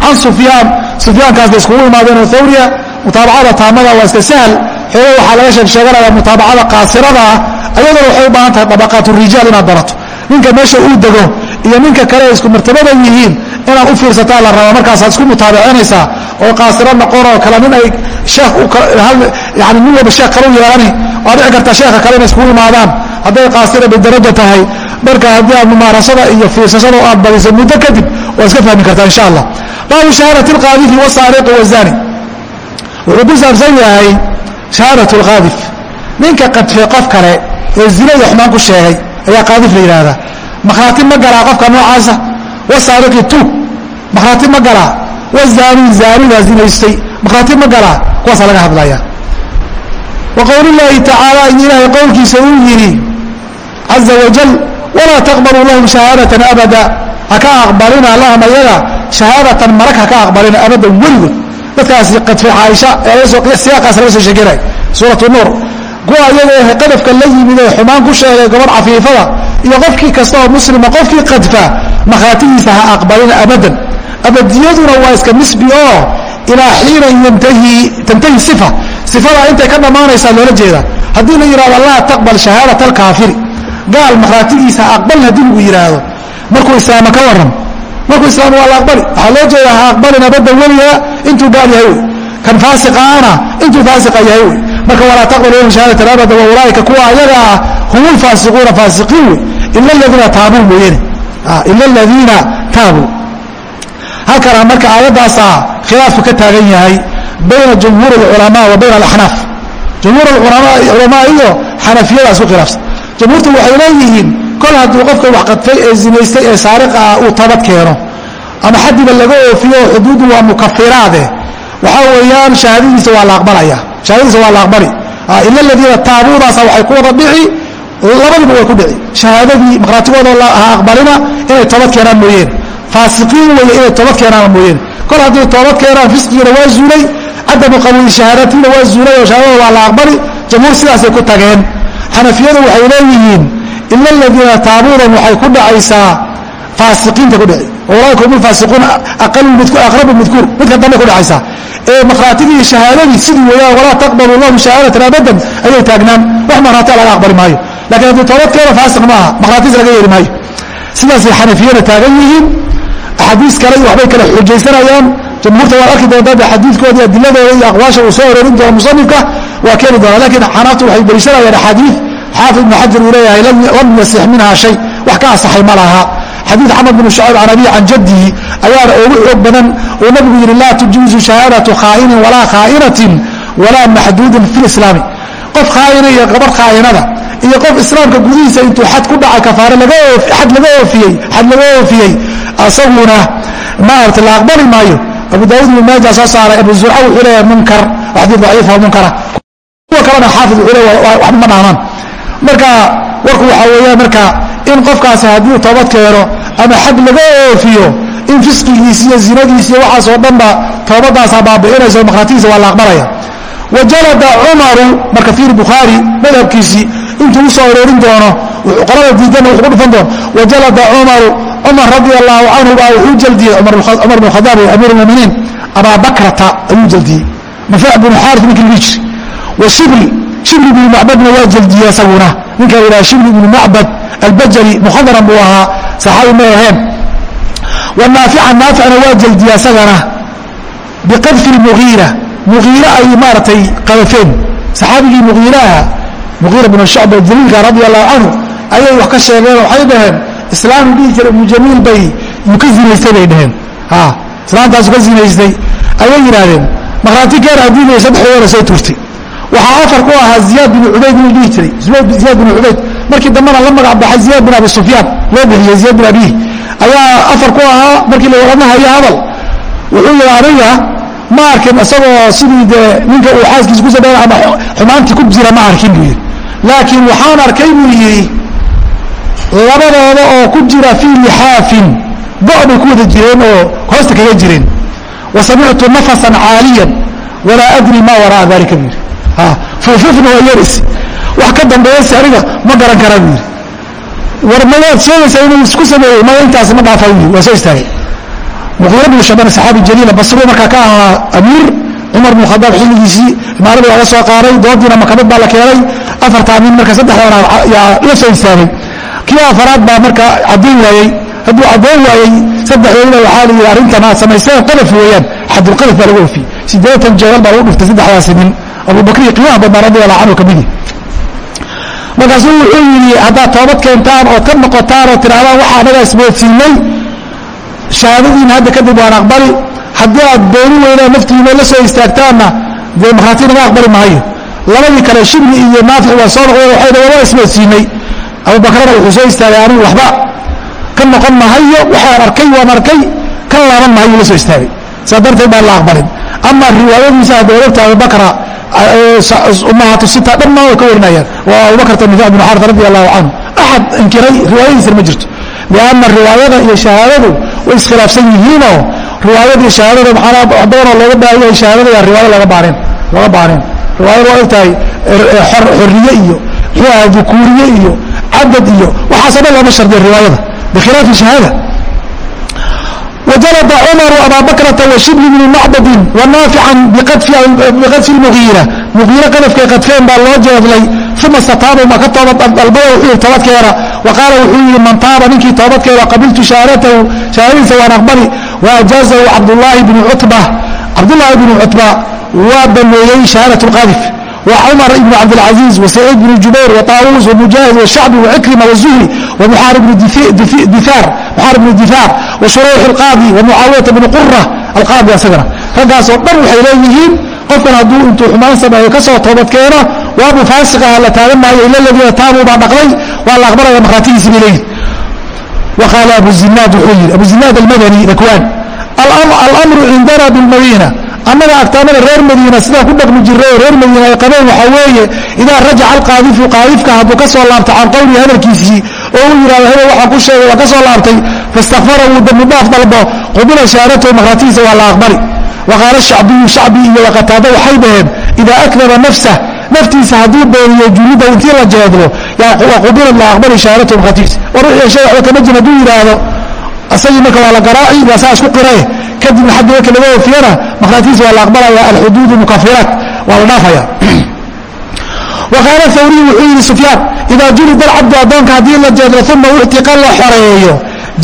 can sufyaan. Sufyaankaasba iskugu imaadeenoo thawriya mutaabacada taamada waa iska sahl xoogo waxaa laga sheeg sheeganaya mutaabacada qaasirada ah. Ayaduna waxay u baahan tahay dabaqaat rijaal inaad barato. Ninka meesha uu dego iyo ninka kale ay isku martabada yihiin inaad u fiirsataa la rabaa markaasaad isku mutaabicinaysaa oo qaasiro noqonoo kale nin ay yani nin walba sheekh kale u yeelani waa dhici karta sheekha kale inay iskugu imaadaan hadday qaasira bidaraja tahay marka haddii aad mumaarasada iyo fiirsashada aad badiso muddo kadib waa iska fahmi kartaa insha allah. Baabu shahaadati alqaadifi wasaariqi wazani wuxuu ku saabsan yahay shahaadat alqaadif ninka qadfe qof kale ee zina iyo xumaan ku sheegay ayaa qaadif la yidhaahdaa. Makhraati ma galaa qofka noocaasa? Wasaariqi tuug makhraati ma galaa wazaani zaanidaa zinaystay. Makhraati ma galaa kuwaasaa laga hadlaya wa qowlillaahi tacaala in ilaahay qowlkiisa uu yidhi caza wajal walaa taqbaluu lahum shahaadatan abada. Haka aqbalina lahum ayaga shahaadatan marag haka aqbalina abadan weligood. Dadkaasi qadfe caaisha siyaaqaas laga soo sheeganay suuratu nuur. Kuwa ayaga qadafka la yimid ee xumaan ku sheegay gobadh cafiifada iyo qofkii kasta oo muslima qofkii qadfa makhaatigiisa ha aqbalina abadan abadiyaduna waa iska nisbi oo ilaa yntahi tantahi sifa. Sifadaa intay ka dhammaanaysaa loola jeeda. Haddii la yidhahdo laa taqbal shahaadat alkaafiri gaal makhaatigiisa aqbal haddii lagu yidhaahdo markuu islaama ka waran markuu islaama waa la aqbali. Waxaa loo jeeda ha aqbalin abadan weliga intuu gaal yahay wey kan faasiqaana intuu faasiqa yahay wey marka walaa taqbal lahum shahaadatan abada wa ulaaika kuwa ayaga ah hum lfaasiquuna faasiqiin wey ila aladiina taabuu mooyane ila aladiina taabuu halkana marka aayaddaasaa khilaafku ka taagan yahay bayna jumhuur اculamaa wa bayna alaxnaaf. Jumhuur culamaa iyo xanafiyadaas ku khilaafsan. Jumhuurtu waxay leeyihiin kol hadduu qofka wax qadfay ee zinaystay ee saariqa ah uu tabad keeno ama xadiba laga oofiyo xuduudu waa mukafiraade waxaa weeyaan shahaadadiisa waa la aqbalaya. Shahaadadiisa waa la aqbali. Ila aladiina taabuudaasa waxay ku wada dhici labadiba way ku dhici. Shahaadadii maqhraatigooda ha aqbalina inay toobad keenaan mooyeen faasiqiin weeye inay toobad keenaan mooyeen. Kol haddii toobad keenaan fisqigiina waa zuulay cadamu qabuuli shahaadatiina waa zuulay oo shahaadada waa la aqbali jamhuur sidaasay ku tageen. Xanafiyadu waxay leeyihiin ila aladiina taabuudan waxay ku dhacaysaa faasiqiinta ku dhici ulaaika hum lfaasiquun aqrabu midkuur midka dambe ku dhacaysaa. Ee makhraatigii shahaadadii sidii weeyaan walaa taqbalu lahum shahaadatan abadan ayay taagnaan. Wax makhraati laga aqbali maayo. Lakiin haddii toobad keeno faasiq maaha makhraatiis laga yeeli maayo. Sidaasay xanafiyada taagan yihiin axaadiis kale iyo waxbay kala xujaysanayaan. Jumhuurta waad arki doontaa xadiidkooda iyo adiladooda iyo aqwaasha uu soo aroorin doono musanifka waa keeni doonaa laakiin xanaaftu waxay deliishanayaan axaadiid xaafid ibnu xajar uu leeyahay lam yasix minhaa shay. Wax ka asaxay ma laha. Xadiid camar binu shucayb can abihi can jaddihi ayaana ugu xoog badan uu nabigu yidhi laa tujuusu shahaadatu khaa'inin walaa khaa'inatin walaa maxduudin fi lislaami qof khaa'ina iyo qabar khaa'inada iyo qof islaamka gudihiisa intuu xad ku dhacay kafaare xad laga oofiyey xad laga oofiyey asaguna maarata la aqbali maayo. Abu daawud ibn maaja soo saaray abu zurca wuxuu leeyahay munkar xadiid daciif oo munkara kuwa kalena xaafid wuxuu leeyahay waxba ma dhahmaan marka warku waxaa weeyaan marka in qofkaasi haddii toobad keeno ama xag laga oofiyo in fisqigiisi iyo zinadiisi iyo waxaasoo dhanba toobadaasaa baabi'inaysa oo makhraatigiisa waa la aqbalaya. Wajalada cumaru marka fiir bukhaari madhabkiisii intuu u soo aroorin doono qolada diidana wuxuu ku dhufan doono wajalada cumaru cumar radia allahu canhu baa wuxuu jaldiyey cumar bn khadaab amiir muminiin. Abaa ayuu jaldiyey. Nufaac bnu xaarif ninkii ligi jiri wa shibli shibli bnu macbadna waa jaldiyey isaguna. Ninka yidhaha shibli bnu macbad albajali mukhadaran buu ahaa saxaabi may ahayn wanaafica naaficna waa jeldiya isagana. Biqadfi muiira muiire ay maaratay qadafeen. Saxaabigii muiiraha muiira bn shacba jaliilka radi allahu canhu ayay wax ka sheegeen waxay dhaheen islaam dhihi jira ibnu jamiil bay yuu ka zinaystay bay dhaheen. Islaamtaasu ka zinaystay. Ayay yidhaahdeen makhraati keer adiinaya saddexdooda soo turtay waxaa afar ku ahaa ziyaad binu cubayd inuu dhihi jiray. Ziyaad binu cubayd markii dambena la magac baxay ziyaad bin abi sufyaan loo bixiyey ziyaad bin abihi ayaa afar ku ahaa markii la waramahayo hadal. Wuxuu yihi aniga ma arkin isagoo sidii dee ninka uu xaaskiisa ku sameyn ama xumaantii ku jira ma arkin buu yidhi laakiin waxaan arkay buu yidhi labadooda oo ku jira fii lixaafin go' bay ku wada jireen oo hoosta kaga jireen wa nafasan caaliyan walaa adri maa waraa dalika buu yidhi. Fuufufna waa yeris wax ka dambeeyasi aniga ma garan karaa buu yidhi. War mayaad sheegaysaa inuu isku sameeyey maya intaas ma dhaafa buu yidhi. Waa soo istaagay. Muqiira bnu shaban saxaabi jaliila basru markaa ka ahaa amiir cumar bnu khadaab xilligiisii imaaradii laga soo qaaday doodiina makamid baa la keenay afartaa nin marka saddexdana yaa la soo istaagay. Kii afaraad baa marka caddayn waayey hadduu caddayn waayey saddexdoodina waxaa la yidhi arrintan aad samayseen qadaf weeyaan. Xadulqadaf baa lagu oofiyey siddeetan jeedal baa lagu dhiftay saddexdaasi nin. Abubakri qiyaha badnaa radi allahu canhu kamidi markaasuu wuxuu yidhi haddaad toobad keentaan ood ka noqotaan oo tidhahdaan waxa anaga isboodsiinay shahaadadiina hadda kadib waan aqbali haddii aad beeni weynaa naftiina la soo istaagtaanna dee markhaati naga aqbali maayo. Labadii kale shibli iyo naafic waa soo noqdeen waxay dhaheen waa isboodsiinay abubakrana wuxuu soo istaagay anigu waxba. Ka noqon mahayo waxaan arkay waan arkay ka laaban mahayo la soo istaagay. Saa darteed baan la aqbalin. Ama riwaayadiisa hadda odogta abubakra ummahaatu sita dhammaan way ka warinayaan. Waa abubakrta nifac bnu xaarta radi allahu canhu axad inkiray riwaayadiisana ma jirto. Lianna riwaayada iyo shahaadadu way iskhilaafsan yihiinoo riwaayadii shahaadada maaa wax badanoo looga baahanyahay shahaadada riwaaya laga baanin laga baanin riwaayada waa og tahay eh, eh, xorriye iyo dukuuriye iyo cadad iyo waxaasoo dhan looma shardiya riwaayada. Bikhilaafi shahaada. Wajalada cumaru abaa bakrata washibli bni macbadin wanaafican biqadfi mugiira mugiira qadafkay qadfeen baa loo jeedlay uma sataabuma ka toobadalbada wuxuu yihi toobadkeena wa qaala wuxuu yihi man taaba ninkii toobadkeena qabiltu shahaadatahu. Shahaadadiisa waan aqbali waajaazahu cabdulaahi bnu cutba cabdulaahi bnu cutba waa baneeyey shahaadat lqadif wa cumar ibn cabdilcaiiz wa saciid bnu jubayr wa taawuus wamujaahid washacbi wacikrima wazuhri wamuxaar bnu difaar wa shuruux alqaadi wa mucaawiyata bnu qura alqaadi asagana. Raggaasoo dhan waxay leeyihiin qofkan hadduu intuu xumaan sameeyo ka soo toobadkeeno waa mufaasiq aha la taagan maayo ila ladiina taabuu baa dhaqlay waa la aqbalaya markhaatigiisi bay leeyihiin وqاala abu zinaad wuxuu yidhi abu zinaad almadني dakwaan alأmru cindana bالmadينة annaga agtaanada reer madiina sidaa ku dhaqmi jiray oo reer madiina ay qabeen waxaa weeye idaa rajaca alqaadifu qaadifka hadduu ka soo laabto can qowlihi hadalkiisii oo uu yidhahdo hebel waxaan ku sheegay waa ka soo laabtay faistakfara wuu dambi dhaaf dalbo qubila shahaadatahu markhaatihiisa waa la aqbali wa qaala shacbiyu shacbi iyo waqataada waxay dhaheen idaa akdaba nafsah naftiisa hadduu beeniyo julida intii la jeedlo qubilad la aqbali shahaadatahu markhaatihiisa war shay waxba kama jin hadduu yidhaahdo asagii marka waa la garaaci waa saa isku qirae kadibna xagga marka laga oofiyana markhaatiisa waa la aqbalaya alxuduud mukafiraat waa la dhaafaya. Waqaala hawriy wuxuu yidhi sufyaan idaa julida alcabdu addoonka haddii la jeedlo uma uctiqa la xoreeyo.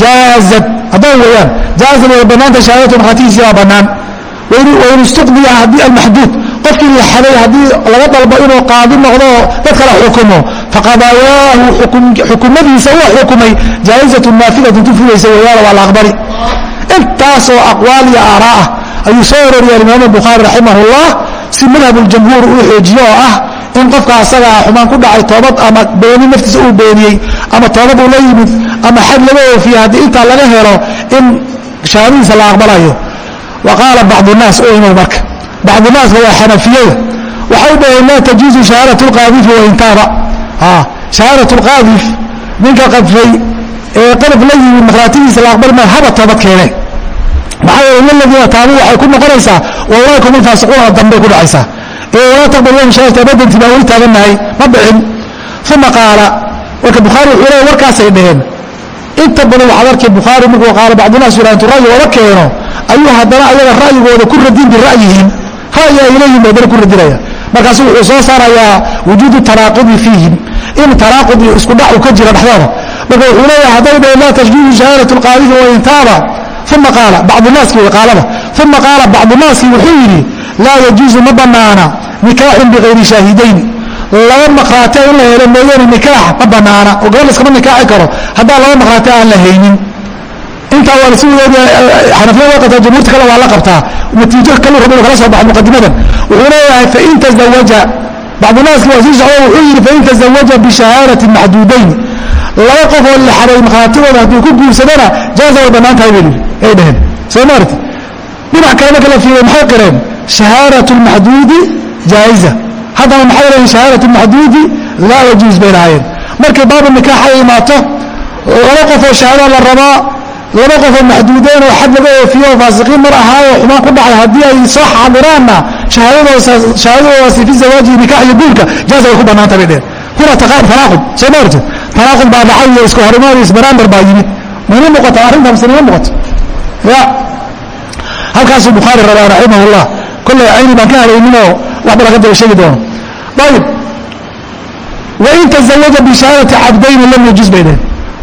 Jaazad addoon weeyaan jaazad way bannaanta shahaadatu markhaatihiisii waa bannaan. Wain istuqdiya haddii almaxduud qofkii la xaday haddii laga dalbo inuu qaadi noqdo oo dad kala xukumo faqadayaahu xukumadiisa uu xukumay jaa'izatu naafidatun tufridaysa weeyaan waa la aqbali intaasoo aqwaal iyo aaraa ah ayuu soo ororiya imaam bukhaari raximah اllah si madhab اljamhuur uu xoojiyo oo ah in qofka asagaa xumaan ku dhacay toobad ama beeni naftiisa uu beeniyey ama toobad uu la yimid ama xad laga oofiye haddii intaa laga helo in shahaadadiisa la aqbalayo wa qaala bacdu الnaas oynow marka bacdinaaska waa xanafiyada. Waxay dhaheen laa tajuusu shahaarat lqaadifi wain taaba shahaarat lqaadif ninka qadfay ee qalaf la yimi markhaatigiisa la aqbal maa haba toobad keeneen. Maxaa yeele liladiina taabuu waxay ku noqonaysaa walaakum alfaasiquuna dambay ku dhacaysaa. Ee walaa taqbalun shahaarat abadantii baa weli taabannahay ma bixin. Uma qaala marka bukhaari wuxuu leeya warkaasay dhaheen inta badan waxaad arkay bukhaari markuu qaala bacdinaas yiraantu ra'yi lama keeno. Ayuu haddana ayaga ra'yigooda ku radin bira'yihim ra'yi ay leeyihiin ba haddana ku radinaya markaasu wuxuu soo saarayaa wujuudu tanaaqudi fiihim. In tanaaqud iyo isku dhac uu ka jira dhexdooda. Marka wuxuu leeyahay hadday dhaheen laa tajjuuzu shahaadatu lqaadifi wain taaba uma qaala bacdu naaski way qaalaba. Uma qaala bacdu naaski wuxuu yidhi laa yajuuzu ma banaana nikaaxun bikayri shaahidayn. Laba makhraati in la helo mooyaane nikaax ma banaana oo gabadh laskama nikaaxi karo. Haddaan laba makhraati aan la haynin intaa qof oo kale marka la nikaax ay imaato laba qofoo shahaada la rabaa laba qofoo maxduudeen oo xad laga oofiyo oo faasiqiin mar ahaayoo xumaan ku dhacay haddii ay soo xaadiraanna shahaadadoodaasi fi zawaaji nikax iyo guurka jaaza way ku bannaanta bay dheen kuna tanaaqud soo ma artid tanaaqud baa dhacay iyo isku horimaad iyo isbaraambar baa yimid. Mayna muuqata arrinta mise nima muuqato ya. Halkaasuu bukhaari rabaa raximah llah kolley ayni baan ka hadayninoo wax bala ka daba sheegi doono. Ayib wain tazawaja bishahaadati cabdayni lam yajuz bay dheen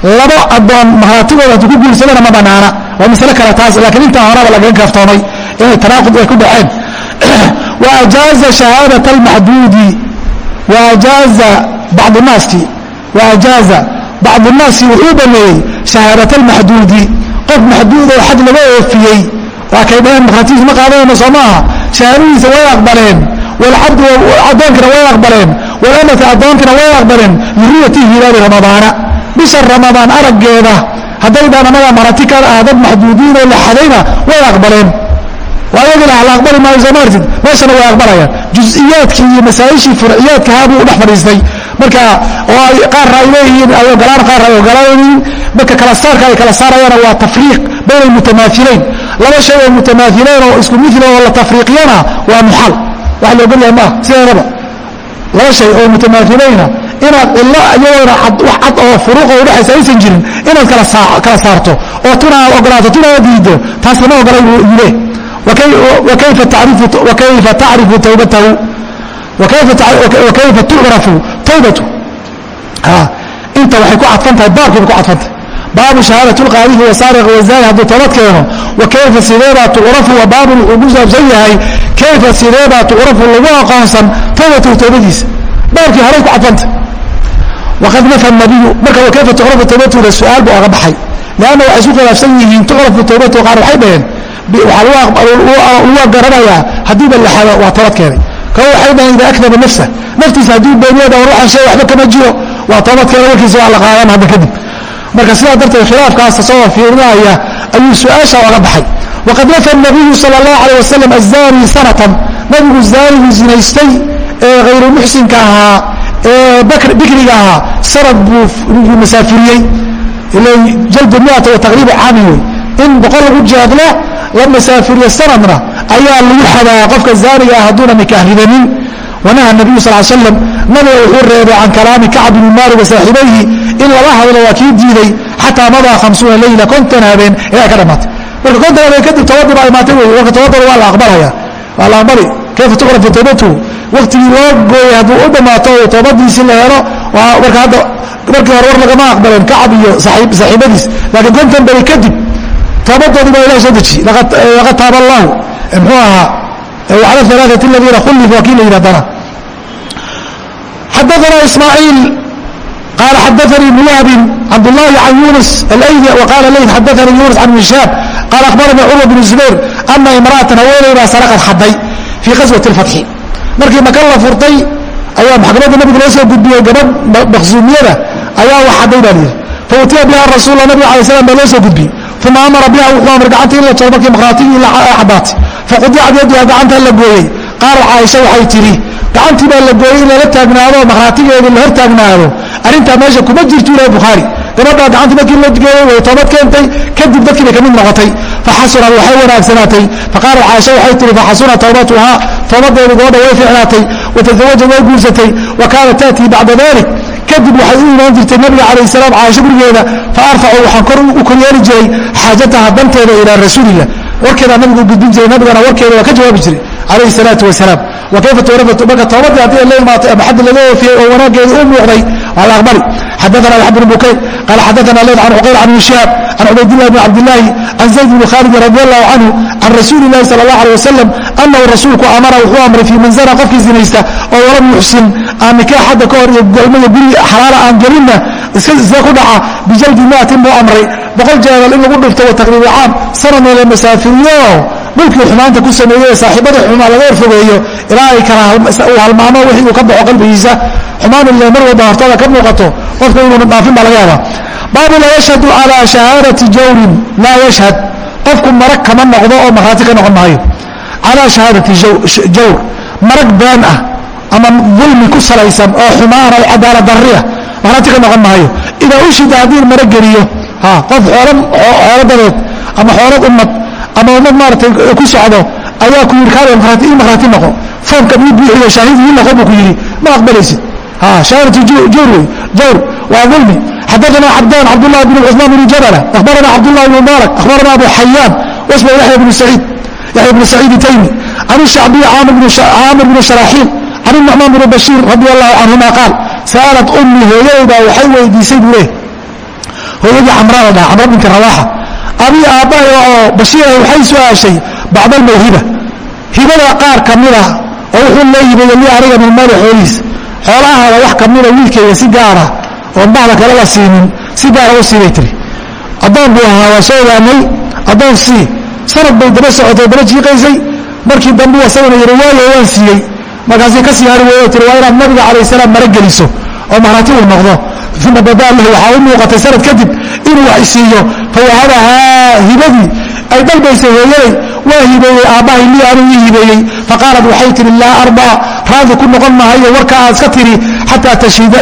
laba adoon maraatigooda hadduu ku guursadana ma banaana. Waa masale kale taas laakiin intaa horaba lagaga kaaftoomay inay tanaaqud ay ku dhaceen. Wa ajaaza shahaadat almaxduudi. Wa ajaaza bacdu naaski wa ajaaza bacdu naaski wuxuu baneeyey shahaadat almaxduudi. Qof maxduud oo xad laga oofiyey waa kay dhaheen markhaatigiisa ma qaadanayno soo maaha shahaadadiisa way aqbaleen walcabdu addoonkina way aqbaleen walamata addoonkina way aqbaleen liruyati hilaali ramadaana bisha ramadaan araggeeda hadday dhaan anagaa marati ka ah dad maxduudiin oo la xadayna way aqbaleen. Ayagina la aqbali maayo soo maartid meeshana way aqbalayaan. Juز'iyaadkii iyo masaa'ishii furciyaadkahaa buu u dhex fadhiistay. Marka oo ay qaarna ay leeyihiin ay ogolaan qaarna ay ogolaanyiin marka kala saarka ay kala saarayaana waa tafriiq bayn almutamaahilayn laba shay oo mutamaahilayn oo isku mila oo la tafriiqiyana waa muxal. Wax la ogol yahay maaha sideedaba. Laba shay oo mutamaahilayna inaad cilo iyadoona wax cad oo furuuqa udhexaysa aysan jirin inaad kala saarto oo tuna aad ogolaato tuna aad diido taas lama ogolay buu yile wakayfa tacrifu tawbatahu? Wakayfa tucrafu tawbatu? Inta waxay ku cadfan tahay baabkiiba ku cadfan tahay. Baabu shahaadat lqaadifi wasaariq wazaani hadduu toobad keeno wa kayfa sideebaa tucrafu wa baabun wuxuu ku saabsan yahay kayfa sideebaa tucrafu lagu aqoonsan tawbatahu towbadiisa baabkii horay ku cadfanta waqad nafa nabiyu marka wakayfa tucrafu towbatuda su'aal buu aga baxay leanna waxay isku khilaafsan yihiin tucrafu towbatu qaar waxay dhaheen waxaa lagu garanayaa haddiiba laxado waa toobadkeenay kow waxay dhaheen idaa akdaba nafsa naftiisa hadduu beeniyada warwaxan shay waxba kama jiro waa toobadkeena warkiisa waa la qaadana hadda kadib marka sidaa darteed khilaafkaas asagoo fiirinaya ayuu su'aasha aga baxay waqad nafa nabiyu sala allahu calay wasalam azaanii sanatan nabigu zaanigii zinaystay ee hayru muxsinka ahaa bikriga ahaa sanad buu masaafuriyey jaldu miata wa taqriibu caamin wey in boqol lagu jeedlo la masaafuriyo sanadna ayaa lagu xadaa qofka zaaniga ah hadduuna nikah ridanin. Wanaha nabiyu sal slam nabiga wuxuu reebay can kalaami kacb bni maalik wa saaxibayhi in lala hadlo waa kii diiday xataa madaa hamsuuna leyla konton habeen ayaa ka dhamaatay marka konton habeen kadib tobadii baa imaatay wey marka tobadooda waa la aqbalaya. Waa la aqbali kayfa tuqrafu towbatuhu waktigii loo gooyey hadduu u dhammaato oo toobadiisi la helo marka hadda markii hore war lagama aqbaleen kacab iyo saaxiibadiis laakiin konton beri kadib toobadoodii baa ilah soo dejiye. Laqad taaba allahu. Muxuu ahaa? Wacala alaaثati aladiina khullifu waa kii la yidhi haddana xadaana ismaaciil qaala xadaanii ibnu wahbin cabdullahi can yunus alaydi waqaala leyt xadaanii yunus can ibn shihaab qaala akhbaranii curwa bn zubayr ana imra'atan haweeney baa saraqad xaday fii qaswati اlfatxi markii maka la furtay ayaa maxkamadda nabiga loo soo gudbiyey gabadh maqsuumiyada ayaa wax xaday baa layidhi fautiya biha rasuul nabiga alay slam baa loo soo gudbiyey uma amara biha wuxuu amray gacantii in la jaro markii markhaatigii caddaatay faqudicat yaduha gacanta la gooyey qaalat caaisha waxay tidhi gacantii baa la gooyey in lala taagnaado markhaatigeedii la hor taagnaado arrintaa meesha kuma jirto ilahi bukhaari gabadhaa gacantii markii la geeyey way toobad keentay kadib dadkii bay ka mid noqotay. Faxasunat waxay wanaagsanaatay. Faqaalat caaisha waxay tihi faxasuna towbatuhaa toobadeedu gabadha way fiicnaatay. Watazawajad way guursatay. Wa kaanat ta'tii bacda dalik kadib waxay u imaan jirtay nabiga calayh salaam caaisho gurigeeda. Fa arfacu waxaan kor u koryeeli jiray xaajataha danteeda ilaa rasuulilah warkeedaa nabigu gudbin jiray nabigana warkeeda waa ka jawaabi jiray calayhi salaatu wasalaam. Wa kayfa tuurafatu marka toobadii haddii la imaatay ama xaddi laga oofiyey oo wanaageeda u muuqday waa la aqbali xadaana axmed bn bukayr qaala xadaana leyd can cuqayr can ibn shihaab can cubaydillahi bn cabdillaahi can zayd bni khaalidin radi allahu canhu can rasuuli illahi sala allah alay wasalam annahu rasuulku amara wuxuu amray fii man zana qofkii zinaysta oo walam yuxsin aan nikaax hadda ka hor iyo golmaya guri xalaala aan gelinna iska ku dhaca bijaldi maatin buu amray boqol jeedal in lagu dhufto wa taqriibi caam sanadna la masaafiriyo dhulkii xumaanta ku sameeyey ee saaxiibada xumaa laga horfogeeyo ilaa ay kala uu halmaamo wixii uu ka baxo qalbigiisa. Xumaan ile mar walba hortada ka muuqato qofka inuuna dhaafin baa laga yaabaa. Baabu laa yashhadu calaa shahaadati jawrin laa yashhad. Qofku marag kama noqdo oo markhaati ka noqon maayo. Calaa shahaadati jawr. Marag been ah ama dulmi ku salaysan oo xumaan oo cadaalad darriya marhaati ka noqon maayo. Idaa ushida haddii mara geliyo qof xoolo dadeed ama xoolad ummad ama ummad maaratay ku socdo ayaa ku yidhi kaale marhaati ii marhaati noqo foomkan ii buuxiyo shaahid ii noqo buu ku yidhi ma aqbalaysid shahaadatu jawr wey jawr waa dulmi xadaثna cabdan cabdالlah بن cثman بن jabل akhbarana cabdالlah بن mubarak akhbarana abu xayaan wasma yaya bn saciid yaxya bn saciid taymi can الshacbiy caamir bn sharaxiil can الnucmaan bn bashiir radi allahu canهuma qaal sa'alat ummi hooyadayda waxay weydiisay buu leh hooyadii camrada dhaha camra binka rawaaxa abii aabbahay oo bashiira waxay su'aashay bacd almawhiba hibada qaar ka mida oo wuxuu leeyihi li aniga min maali xoolihiis. Xoolahaada wax ka mida wiilkayga si gaara oon bahda kale la siinin si gaara u siibay tiri. Addoon buu ahaa waa soo ogaanay addoon sii sanad bay daba socotay daba jiiqaysay. Markii dambu asaguna yidhi waayo waan siiyey. Markaasay ka sii hari weyo tiri waa inaad nabiga calayh salaam mara geliso oo marati uu noqdo. Uma badaa lahu waxaa u muuqatay sanad kadib inuu wax isiiyo. Fawahabahaa hibadii ay dalbaysay hooyaday waa hibeeyey aabbahay lii anuu ii hibeeyey faqaalat waxay tihi laa arbaa raadi ku noqon mahayo warka aad iska tiri xataa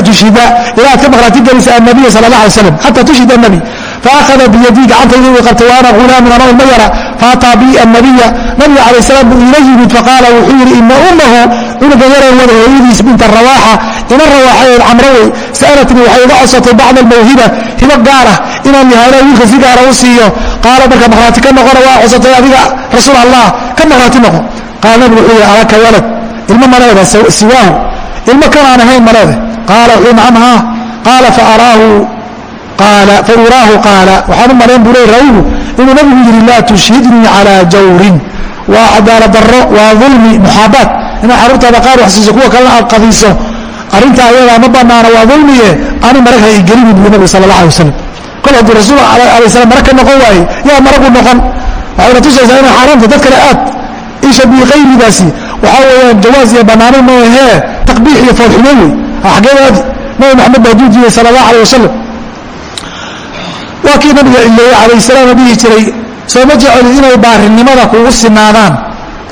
tushhida ilaa aad ka maqraati gelisa annabiya sala allah alay slam xataa tushhida annabi faahada biyadii gacantayda uu qabtay wa ana ghulaamun anoo ilma yara. Faataa bi annabiya nabiga calayh salaam buu iila yimid faqaala wuxuu yidhi ina ummahu cunuga yaran wada hooyadiis binta rawaaxa ina rawaaxaeed camro wey sa'alatnii waxay iga codsatay bacda almawhiba hibo gaarah inaan yahaala wiilka si gaara u siiyo. Qaala marka maqhraati ka noqona waa codsatay adiga rasuul allah ka maqhraati noqo. Qaala nabigu wuxuu yidhi alaka walad ilmo maleeda siwaahu ilmo kan aan ahayn maleede qaala wuxuu nacam haa. Qaala faaraahu fauraahu qaala waxaan u malayn buu le raawigu inuu nabigu yidhi laa tushhidnii calaa jawrin waa cadaalad darro waa dulmi muxaabaad inaad carruurtaada qaar wax siiso kuwa kalena aad qadiiso arrintaa ayadaa ma banaana waa dulmiye ani marag ha igelini buu nabiga sala allah alay wasalam kol hadduu rasuul alay slam marag ka noqon waaye yaa maragu noqon. Waxayna tusaysaa inay xaaraamta dad kale aad. Isha biqayridaasi waxaa weeyaan jawaas iyo banaano maahee taqbiix iyo foolxumeyn wey. Xageedaadi nabi maxamed baa duu diiday sala allah alay wasalam waa kii nabiga cileeyey calayh salaam dhihi jiray soo ma jeceli inay baarinimada kugu sinaadaan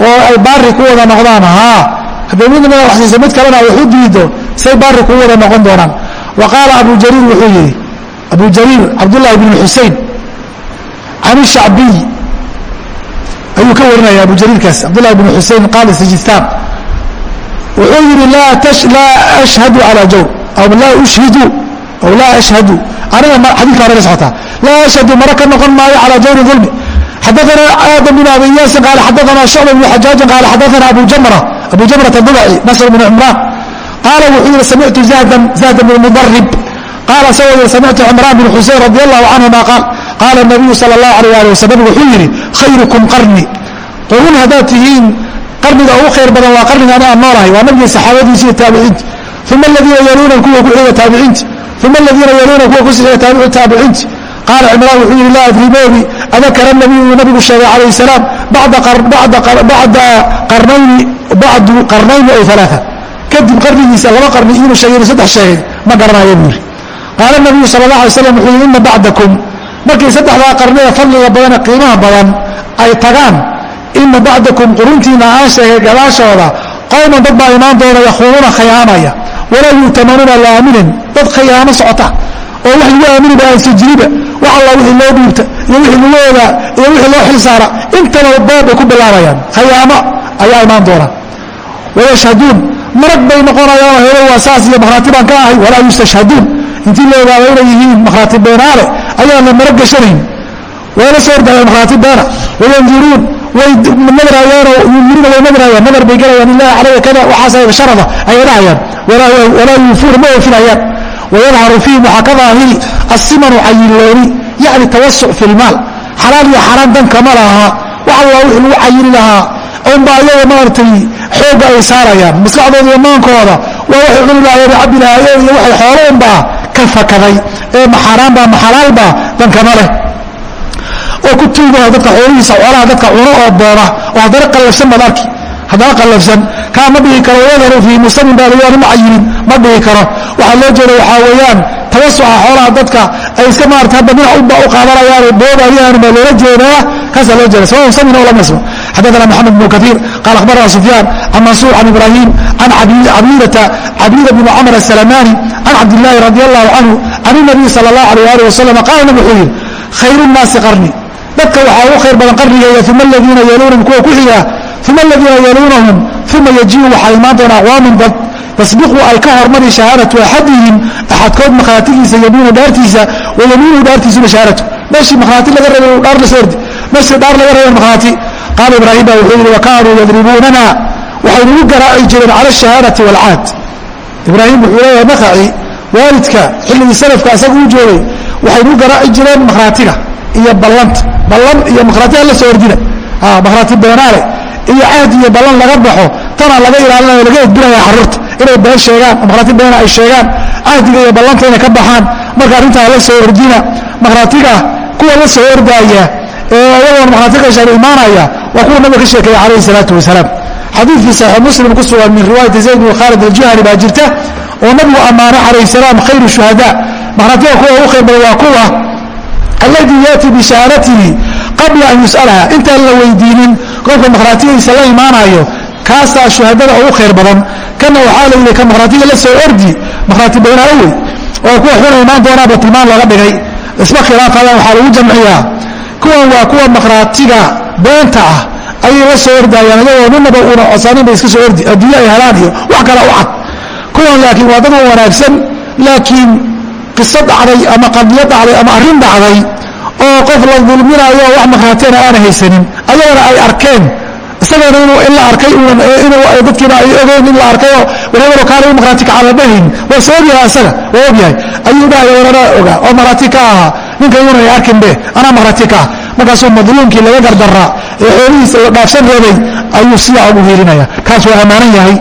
oo ay baari ku wada noqdaan. Haa haddee midnimada wax siisa mid kalena u diido say baari kugu wada noqon doonaan. Wa qaala abu jariir wuxuu yidhi abu jariir cabdullahi bn xusein can ishacbiy ayuu ka warinaya abu jariirkaas cabdullahi bn xusein qaali sijistaan. Wuxuu yidhi laa ashhadu calaa jawr aw laa ushhidu aw laa ashhadu. Aniga xadiika hore socotaa laa ashhadu mara ka noqon maayo calaa jawri dulmi xadaana aadam bn abi yaasin qaala xadaana shucba bn xajaajin qaala xadaana abu jamra abu jamrat adubaci nasr bn cumraan qaala wuxuu yihi samictu zahdan bn mudarib qaala isagoo yii samictu cimraan bn xusein radi allahu canhuma qaal qaala nabiyu sala allahu alayh ali wasalam wuxuu yidhi khayrukum qarni qurun haddaad tihiin qarniga ugu khayr badan waa qarniga ana aan noolahay waa nabigii saxaabadiisi iyo taabiciinti uma aladiina yaluuna kuwa ku xiga taabiciinti uma aladiina yaluuna kuwa ku xiga taabiciinti qaala cimraan wuxuu yidhi laa adri adakara nabiyu nabigu sheegay calayh salaam bacdu qarnayni aw alaaa kadib qarnigiisa laba qarni inuu sheegay saddex sheegay ma garanayo buu yidhi qaala nabiyu sala allah alay slam wuxuu yidhi ina bacdakum markay saddexdaa qarnida fadliga badane qiimaha badan ay tagaan ina bacdakum quruntiina aan sheegay gadaashooda qowman dad baa imaan doona yakhuunuuna khayaamaya walaa yu'tamanuuna la aaminin dad khayaamo socota oo wax lagu aaminiba aansa jiriba wax alla wixii loo dhiibta iyo wixii lagu ogaa iyo wixii loo xilsaara intaba boob bay ku bilaabayaan. Khayaamo ayaa imaan doona. Wayashhaduun marag bay noqonayaan helo waa saas iyo makhraati baan ka ahay walaa yustashhaduun. Intii la ogaado inay yihiin makhraati beenaale ayaan la marag gashanayn. Wayla soo ordayaan makhraati beena. Wayanduruun way nadraayaanoo yumiriina way nadraayaan nadar bay gelayaan ilahi calaya kada waxaas sharada. Ayay dhahayaan. Walaa yuufuuna ma oofinayaan wayadharu fiihim waxaa ka daahiri asimanu cayilooni yacni tawasuc fi lmaal xalaal iyo xaraan danka ma laha wax alla wixii lagu cayili lahaa unba ayaga maaragtay xoogga ay saarayaan maskaxdooda iyo maankooda waa waxay cuni lahaayeen cabbi lahaayeen iyo waxay xoolo unbaa ka fakaday ee maxaaraanbaa maxalaalbaa dankama leh oo ku tuugaha dadka xoolihiisa xoolaha dadka cuno oo boona oo haddana qallafsan baad arki haddana qallafsan kaa ma dhihi karo wayadharu fii musamin baa lagu ma cayilin ma dhihi karo waxaa loo jeeda waxaa weeyaan tawasuca xoolaha dadka ay iska maarata hadda minaba u qaadanayaano boobaayaanu baa loola jeedaa kaasaa loo jeeda sawa samina o lam yasma xadaana moxamed bnu kaiir qaala akhbarana sufyaan can mansuur can ibraahim can cabida bni camr asalamani can cabdillaahi radi allahu canhu can inabiy sala allah alayh alih wasalam qaala nab wuxuu yidhi khayru nnaasi qarni. Dadka waxaa ugu khayr badan qarnigayga uma aladiina yeeluunahum kuwa ku xigaa uma aladiina yeeluunahum uma yajiu waxaa imaan doona aqwaamun dad tasbiqu ay ka hormari shahaadatu axadihim axadkood makhaatigiisa yabiinu dhaartiisa wa yamiinuhu dhaartiisuna shahaadatu meeshii makhaati laga rabay dhaar la soo ordi meeshii dhaar laga rabay makhaati qaala ibraahim ba wuxuu yidhi wakaanuu yadribuunana waxay nagu garaaci jireen cala ashahaadati waalcaad ibraahim wuxuu leeyahay makaci waalidka xilligii salafka asaga u joogay waxay nagu garaaci jireen makhraatiga iyo ballanta ballan iyo makhraatiga la soo ordina makhraati beenaale iyo cahd iyo ballan laga baxo tana laga ilaalinaya laga edbinaya carruurta inay been sheegaan makhraati beena ay sheegaan cahdiga iyo ballanta inay ka baxaan marka arrintaa la soo ordina makhraatiga kuwa la soo ordaaya ee ayagoon makhraatiga shar imaanaya waa kuwa nabiga ka sheekeeya calayhi salaatu wasalaam. Xadiidkii saxiix muslim ku sugan min riwaayati zayd bin khaalid aljahani baa jirta oo nabigu ammaanay calayh salaam khayru shuhadaa makhraatiga kuwa ugu khayr badan waa kuwa alladii yaati bishahaadatihi qabla an yus'alaha. Intaan la weydiinin qofka makhraatigiisa la imaanayo kaasaa shuhadada ugu khayr badan. Kana waxaa la yidhi ka makhraatiga la soo ordi. Makhraati baynaalo wey oo kuwa xuna imaan doonaaba tilmaan looga dhigay. Isma khilaafayaan waxaa lagu jamciyaa kuwan waa kuwa makhraatiga beenta ah. Ayay la soo ordayaan iyagoo ninaba uuna codsanin bay iska soo ordi adduunye ay helaan iyo wax kale u cad. Kuwan laakiin waa dad wanaagsan laakiin qiso dhacday ama qadiyo dhacday ama arrin dhacday oo qof la dulminayo wax makhraatiyana aana haysanin ayagana ay arkeen isagana inuu in la arkay inuu dadkiina ay ogeyn in la arkayoo walaalo kaana u makhraati ka caladahayn waa soo ogyahay isaga waa ogyahay ayuu dhahaya walana ogaa oo makhraati ka ahaa. Ninka iyuna ay arkinbe anaa makhraati ka ah markaasuu madluumkii laga gardaraa ee xoolihiisa la dhaafsan rabay ayuu sidaa ugu hiilinaya kaas waa ammaanan yahay.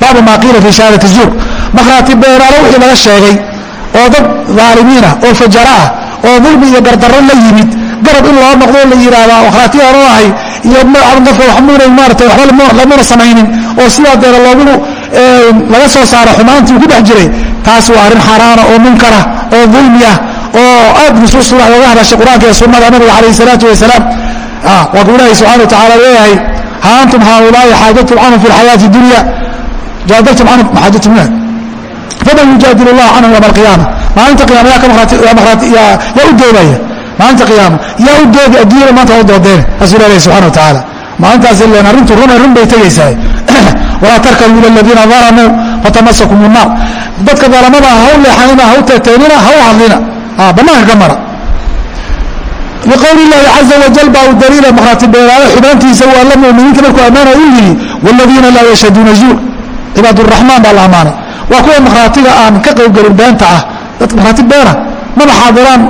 Baabu maa qiila fii shahaadati zuur. Makhraati beenaalo wixii laga sheegay oo dad dhaalimiinah oo fajara ah oo dulmi iyo gardarro la yimid garab in loo noqdo la yidhaahdaa makhraatiyaanu ahay iyo qofka waxmuuna maarata waxba lamuna samaynin oo sidaa deera loogu laga soo saaro xumaantii ku dhex jiray. Taas waa arrin xaaraana oo munkara oo dulmi ah oo aad nusuus sunax looga hadashay qur'aanka iyo sunnada nabiga calayh isalaatu wasalaam. Waa ku ilaahay subxana wa tacala leeyahay ha antum haaulaai xaajadtum canhum fi lxayaati dunya. Jaadaltum canhum maxaajadtum faman yujaadil allah canhum yowma alqiyaama maalinta qiyama yaa u doodaya maanta iyaamo yaa u doodi adduunyada maanta doodeen rasuul alah subana watacaala maalintaas ilen arrintu rune run bay tegaysaa walaa tarkanuu ila ladiina dalamuu fatamasakum naar. Dadka daalamada ah, ha u leexanina ah, ha u teteynina ha ah, u hadlina bannaanka ka mara. Liqowli illaahi caza wajal baa u daliila maraatibeelaale xubaantiisa waa la muminiinta markuu ammaana u yihi waaladiina laa yashhaduuna zuur. Cibaaduraxmaan baa la ammaanay. Waa kuwa makhraatiga aan ka qeybgelin beenta ah. Dad makhraati beena maba xaadiraan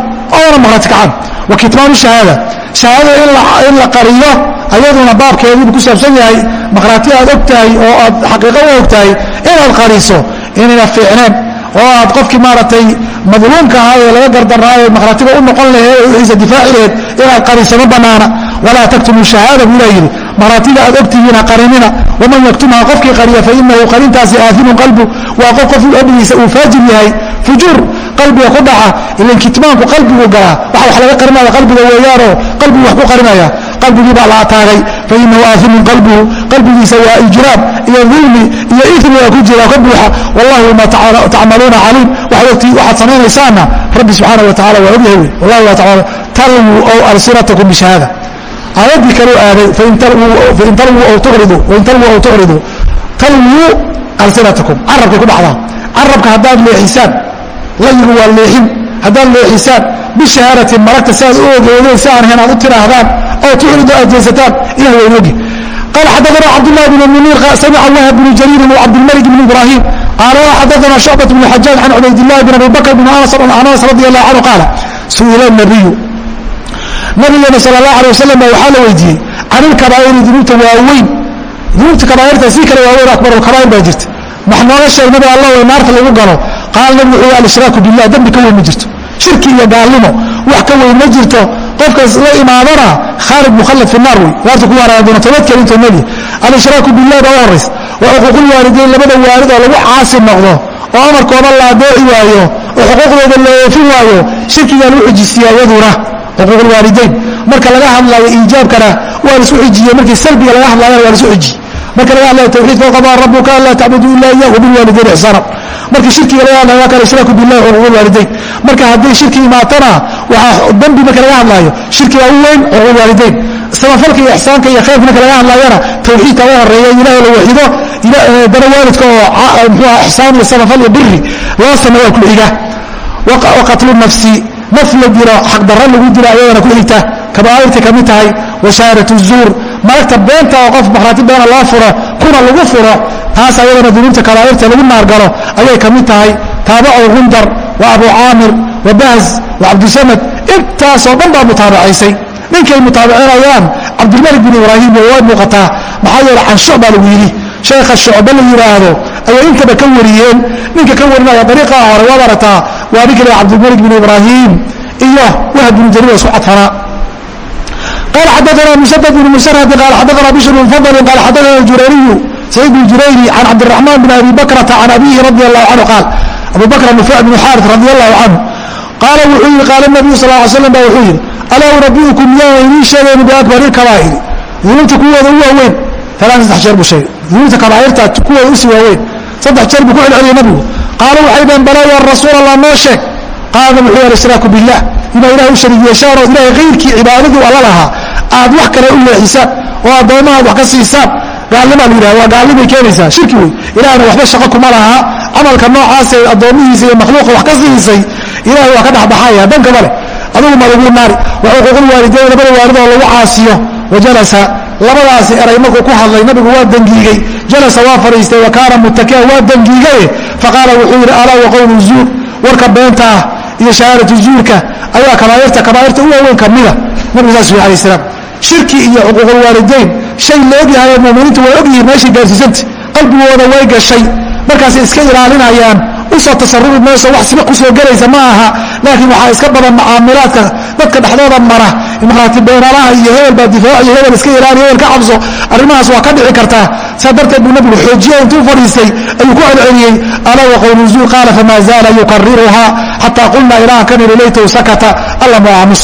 oona makhraati kacaan wa kitmaanu shahaada. Shahaadada in la qariyo ayaduna baabkeediibu ku saabsan yahay makhraati aad og tahay oo aad xaqiiqo u og tahay inaad qariso inayna fiicneen oo aad qofkii maaragtay madluumka ahaa ee laga gardaraayo makhraatiga u noqon laheed oo wixiisa difaaci laheed inaad qariso ma bannaana. Walaa taktumu shahaada buu ilah yidhi makhraatiga aad ogtihiina qarinina waman yaktumha qofkii qariya fainahu qarintaasi aaimun qalbu waa qof qof qalbigiisa uu faajir yahay fujuur qalbiga ku dhaca ilan kitmaanku qalbigu galaa waxa wax laga qarinaya qalbiga weeyaanoo qalbigu wax ku qarinaya qalbigii baa la ataagay fainahu aaimun qalbuhu qalbigiisa waa ijraam iyo dulmi iyo iriga ku jira ka buuxa wallahu bima tacmaluuna caliim waxaad samaynaysaana rabbi subxaana wa tacala waa ogyahay wey wallahu talwuu ow alsinatakum bishahaada aayadii kalu aaday fain talwuu aw tuqridu talwuu alsinatakum carabkay ku dhacdaa carabka haddaad leexisaan layigu waa leexin. Haddaad leexisaan bishahaarati maragta si aad u ogeedeen si aan henaad u tidhaahdaan oo tucridu aad jeesataan ilah waa inogi qaala xadaana cabdulahi bn muniir samica wahab bnu jariirin wacabdilmalik bn ibraahim qaala xadaana shucbat bn xajaaj can cubaydillahi bn abi bakr bn anas radi allahu canhu qaala su'ila nabiyu nabigeena sal allah alay wasalam baa waxaa la weydiiyey can ilkabaa'iri dunuubta waaweyn dunuubta kabaa'irta sii kale waaweyn akbarulkabaa'ir baa jirta. Wax nooga sheeg nabi allah way naarta lagu galo. Qaala nabigu wuxuu alshraaku billah dambi ka weyn ma jirto shirki iyo gaalnimo wax ka weyn ma jirto qofkaas la imaadana khaalid mukhallad fi naar wey naarta ku waaraan doona toobadkeen intuu nebi alshraaku billah baa u horraysa wa xuquuqulwaalideyn labada waalid oo lagu caasi noqdo oo amarkooda la adeeci waayo oo xuquuqdooda la oofin waayo shirkigaa lagu xujisiyaa yaduna iyaduna xuquuqulwaalidayn marka laga hadlayo iijaabkana waa lasu xujiye markii salbiga laga hadlayana waa lasu xujiye marka laga hadlayo tawxiidka qadaa rabuka anlaa tacbuduu ila iyah wabilwaalidayn ixsaana markii shirkiga laga hadlayo waa kale ishraaku billahi xuquuqulwaalidayn marka hadday shirki imaatana waxaa dembi marka laga hadlaayo shirkigaa u weyn xuquuqulwaalidayn samafalka iyo ixsaanka iyo khayrka marka laga hadlaayana tawxiidka uga horreeya ilahay la waxido dana waalidka oo mxuah ixsaan iyo samafal iyo biri loo sameeya ku xiga wa qatlu nafsi naf la dilo xaqdarra lagu dilo ayadana ku xigta. Kabaairta ka mid tahay washaarat zuur. Malagta beenta oo qof makhraati beena loo furo kuna lagu furo taas ayadana dunuubta kabaairta lagu naargalo ayay ka mid tahay. Taabacu gundar wa abu caamir wa bahz wa cabdisamad. Intaasoo dhan baa mutaabacaysay ninkay mutaabicinayaan cabdilmalik bin ibraahim way muuqataa. Maxaa yeele can shucba lagu yidhi. Sheekha shucba la yidhaahdo ayay intaba ka wariyeen. Ninka ka warinaya dariiqa hore waad aragtaa waa ninka la cabdilmalik bin ibraahiim iyo wahb bin jarir isku cadfanaa qala xadaana musadad bin musarhadi qaala xadaana bishr bin fadlin qaala xadaana jurayriyu saciid bin jurayri can cabdiraxmaan bin abi bakrata can abihi radi allahu canhu qaal abu bakra nufec bin xaaris radi allahu canhu qaala wuxuu yihi qaala nabiyu sal ly slam ba wuxuu yidhi alaa urabiukum yaana inii sheegeenu biakbar ilkabaa'iri dunuubta kuwooda u waaweyn. Alan saddex jeer buu sheegay. Dunuubta kabaairta kuwooda u sii waaweyn saddex jeer buu ku celceliyay nabigu qaala waxay dhaheen balaa ya rasuul allah noo sheeg qaala wuxuu yhi alshraaku biاllah inaa ilahay u shariig yeeshaan oo ilahay kayrkii cibaadadii alla lahaa aad wax kale u leexisaan oo addoomahaad wax ka siisaan gaalnimaa la yidhaha waa gaalnimay keenaysaa shirki wey ilahna waxba shaqo kuma lahaa camalka noocaasee addoommihiisa iyo makhluuqa wax ka siisay ilahay waa ka dhexbaxaya danka male adugu malagu naari wa xuquuqul waalidayn labada waalid oo lagu caasiyo wajalasa labadaasi eray markuu ku hadlay nabigu waa dangiigay. Jalasa waa fadhiistay wa kaana muttakian waa dangiigaye faqaala wuxuu yidhi alaa waqowlu zuur? Warka beenta ah iyo shahaadatu zuurka ayaa kabaairta kabaairta u waaweyn kamida nabigu saas ui alayh salaam shirki iyo xuquuqulwaalidayn shay la ogyahayo muminiintu way ogyihiin meeshay gaarsiisanta qalbigooda way gashay. Markaasay iska ilaalinayaan u soo tasarufi mayso wax siba ku soo gelaysa ma aha. Laakiin waxaa iska badan macaamilaadka dadka dhexdooda mara imraati beeraalaha iyo hebel baa difaac iyo hebel iska ilaaliy hebel ka cabso. Arrimahaas waa ka dhici kartaa. Saa darteed buu nabigu xoojiya intuu fadhiistay ayuu ku celceliyey. Alaa waqowlu zuur qaala famaa zaala yukariruhaa xataa qulna ilaaha ka niri laytow sakata alla muaamus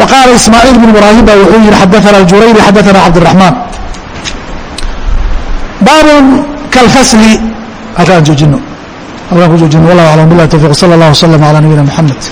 wa qaala ismaaciil bn ibraahim ba wuxuu yihi xadaana ajurayri xadaana cabdiraxmaan baabun kalfasli halkaan joojino halkaan ku joojino wallah aclam bilah towfiq sala allah wslam ala nabiyina muxamed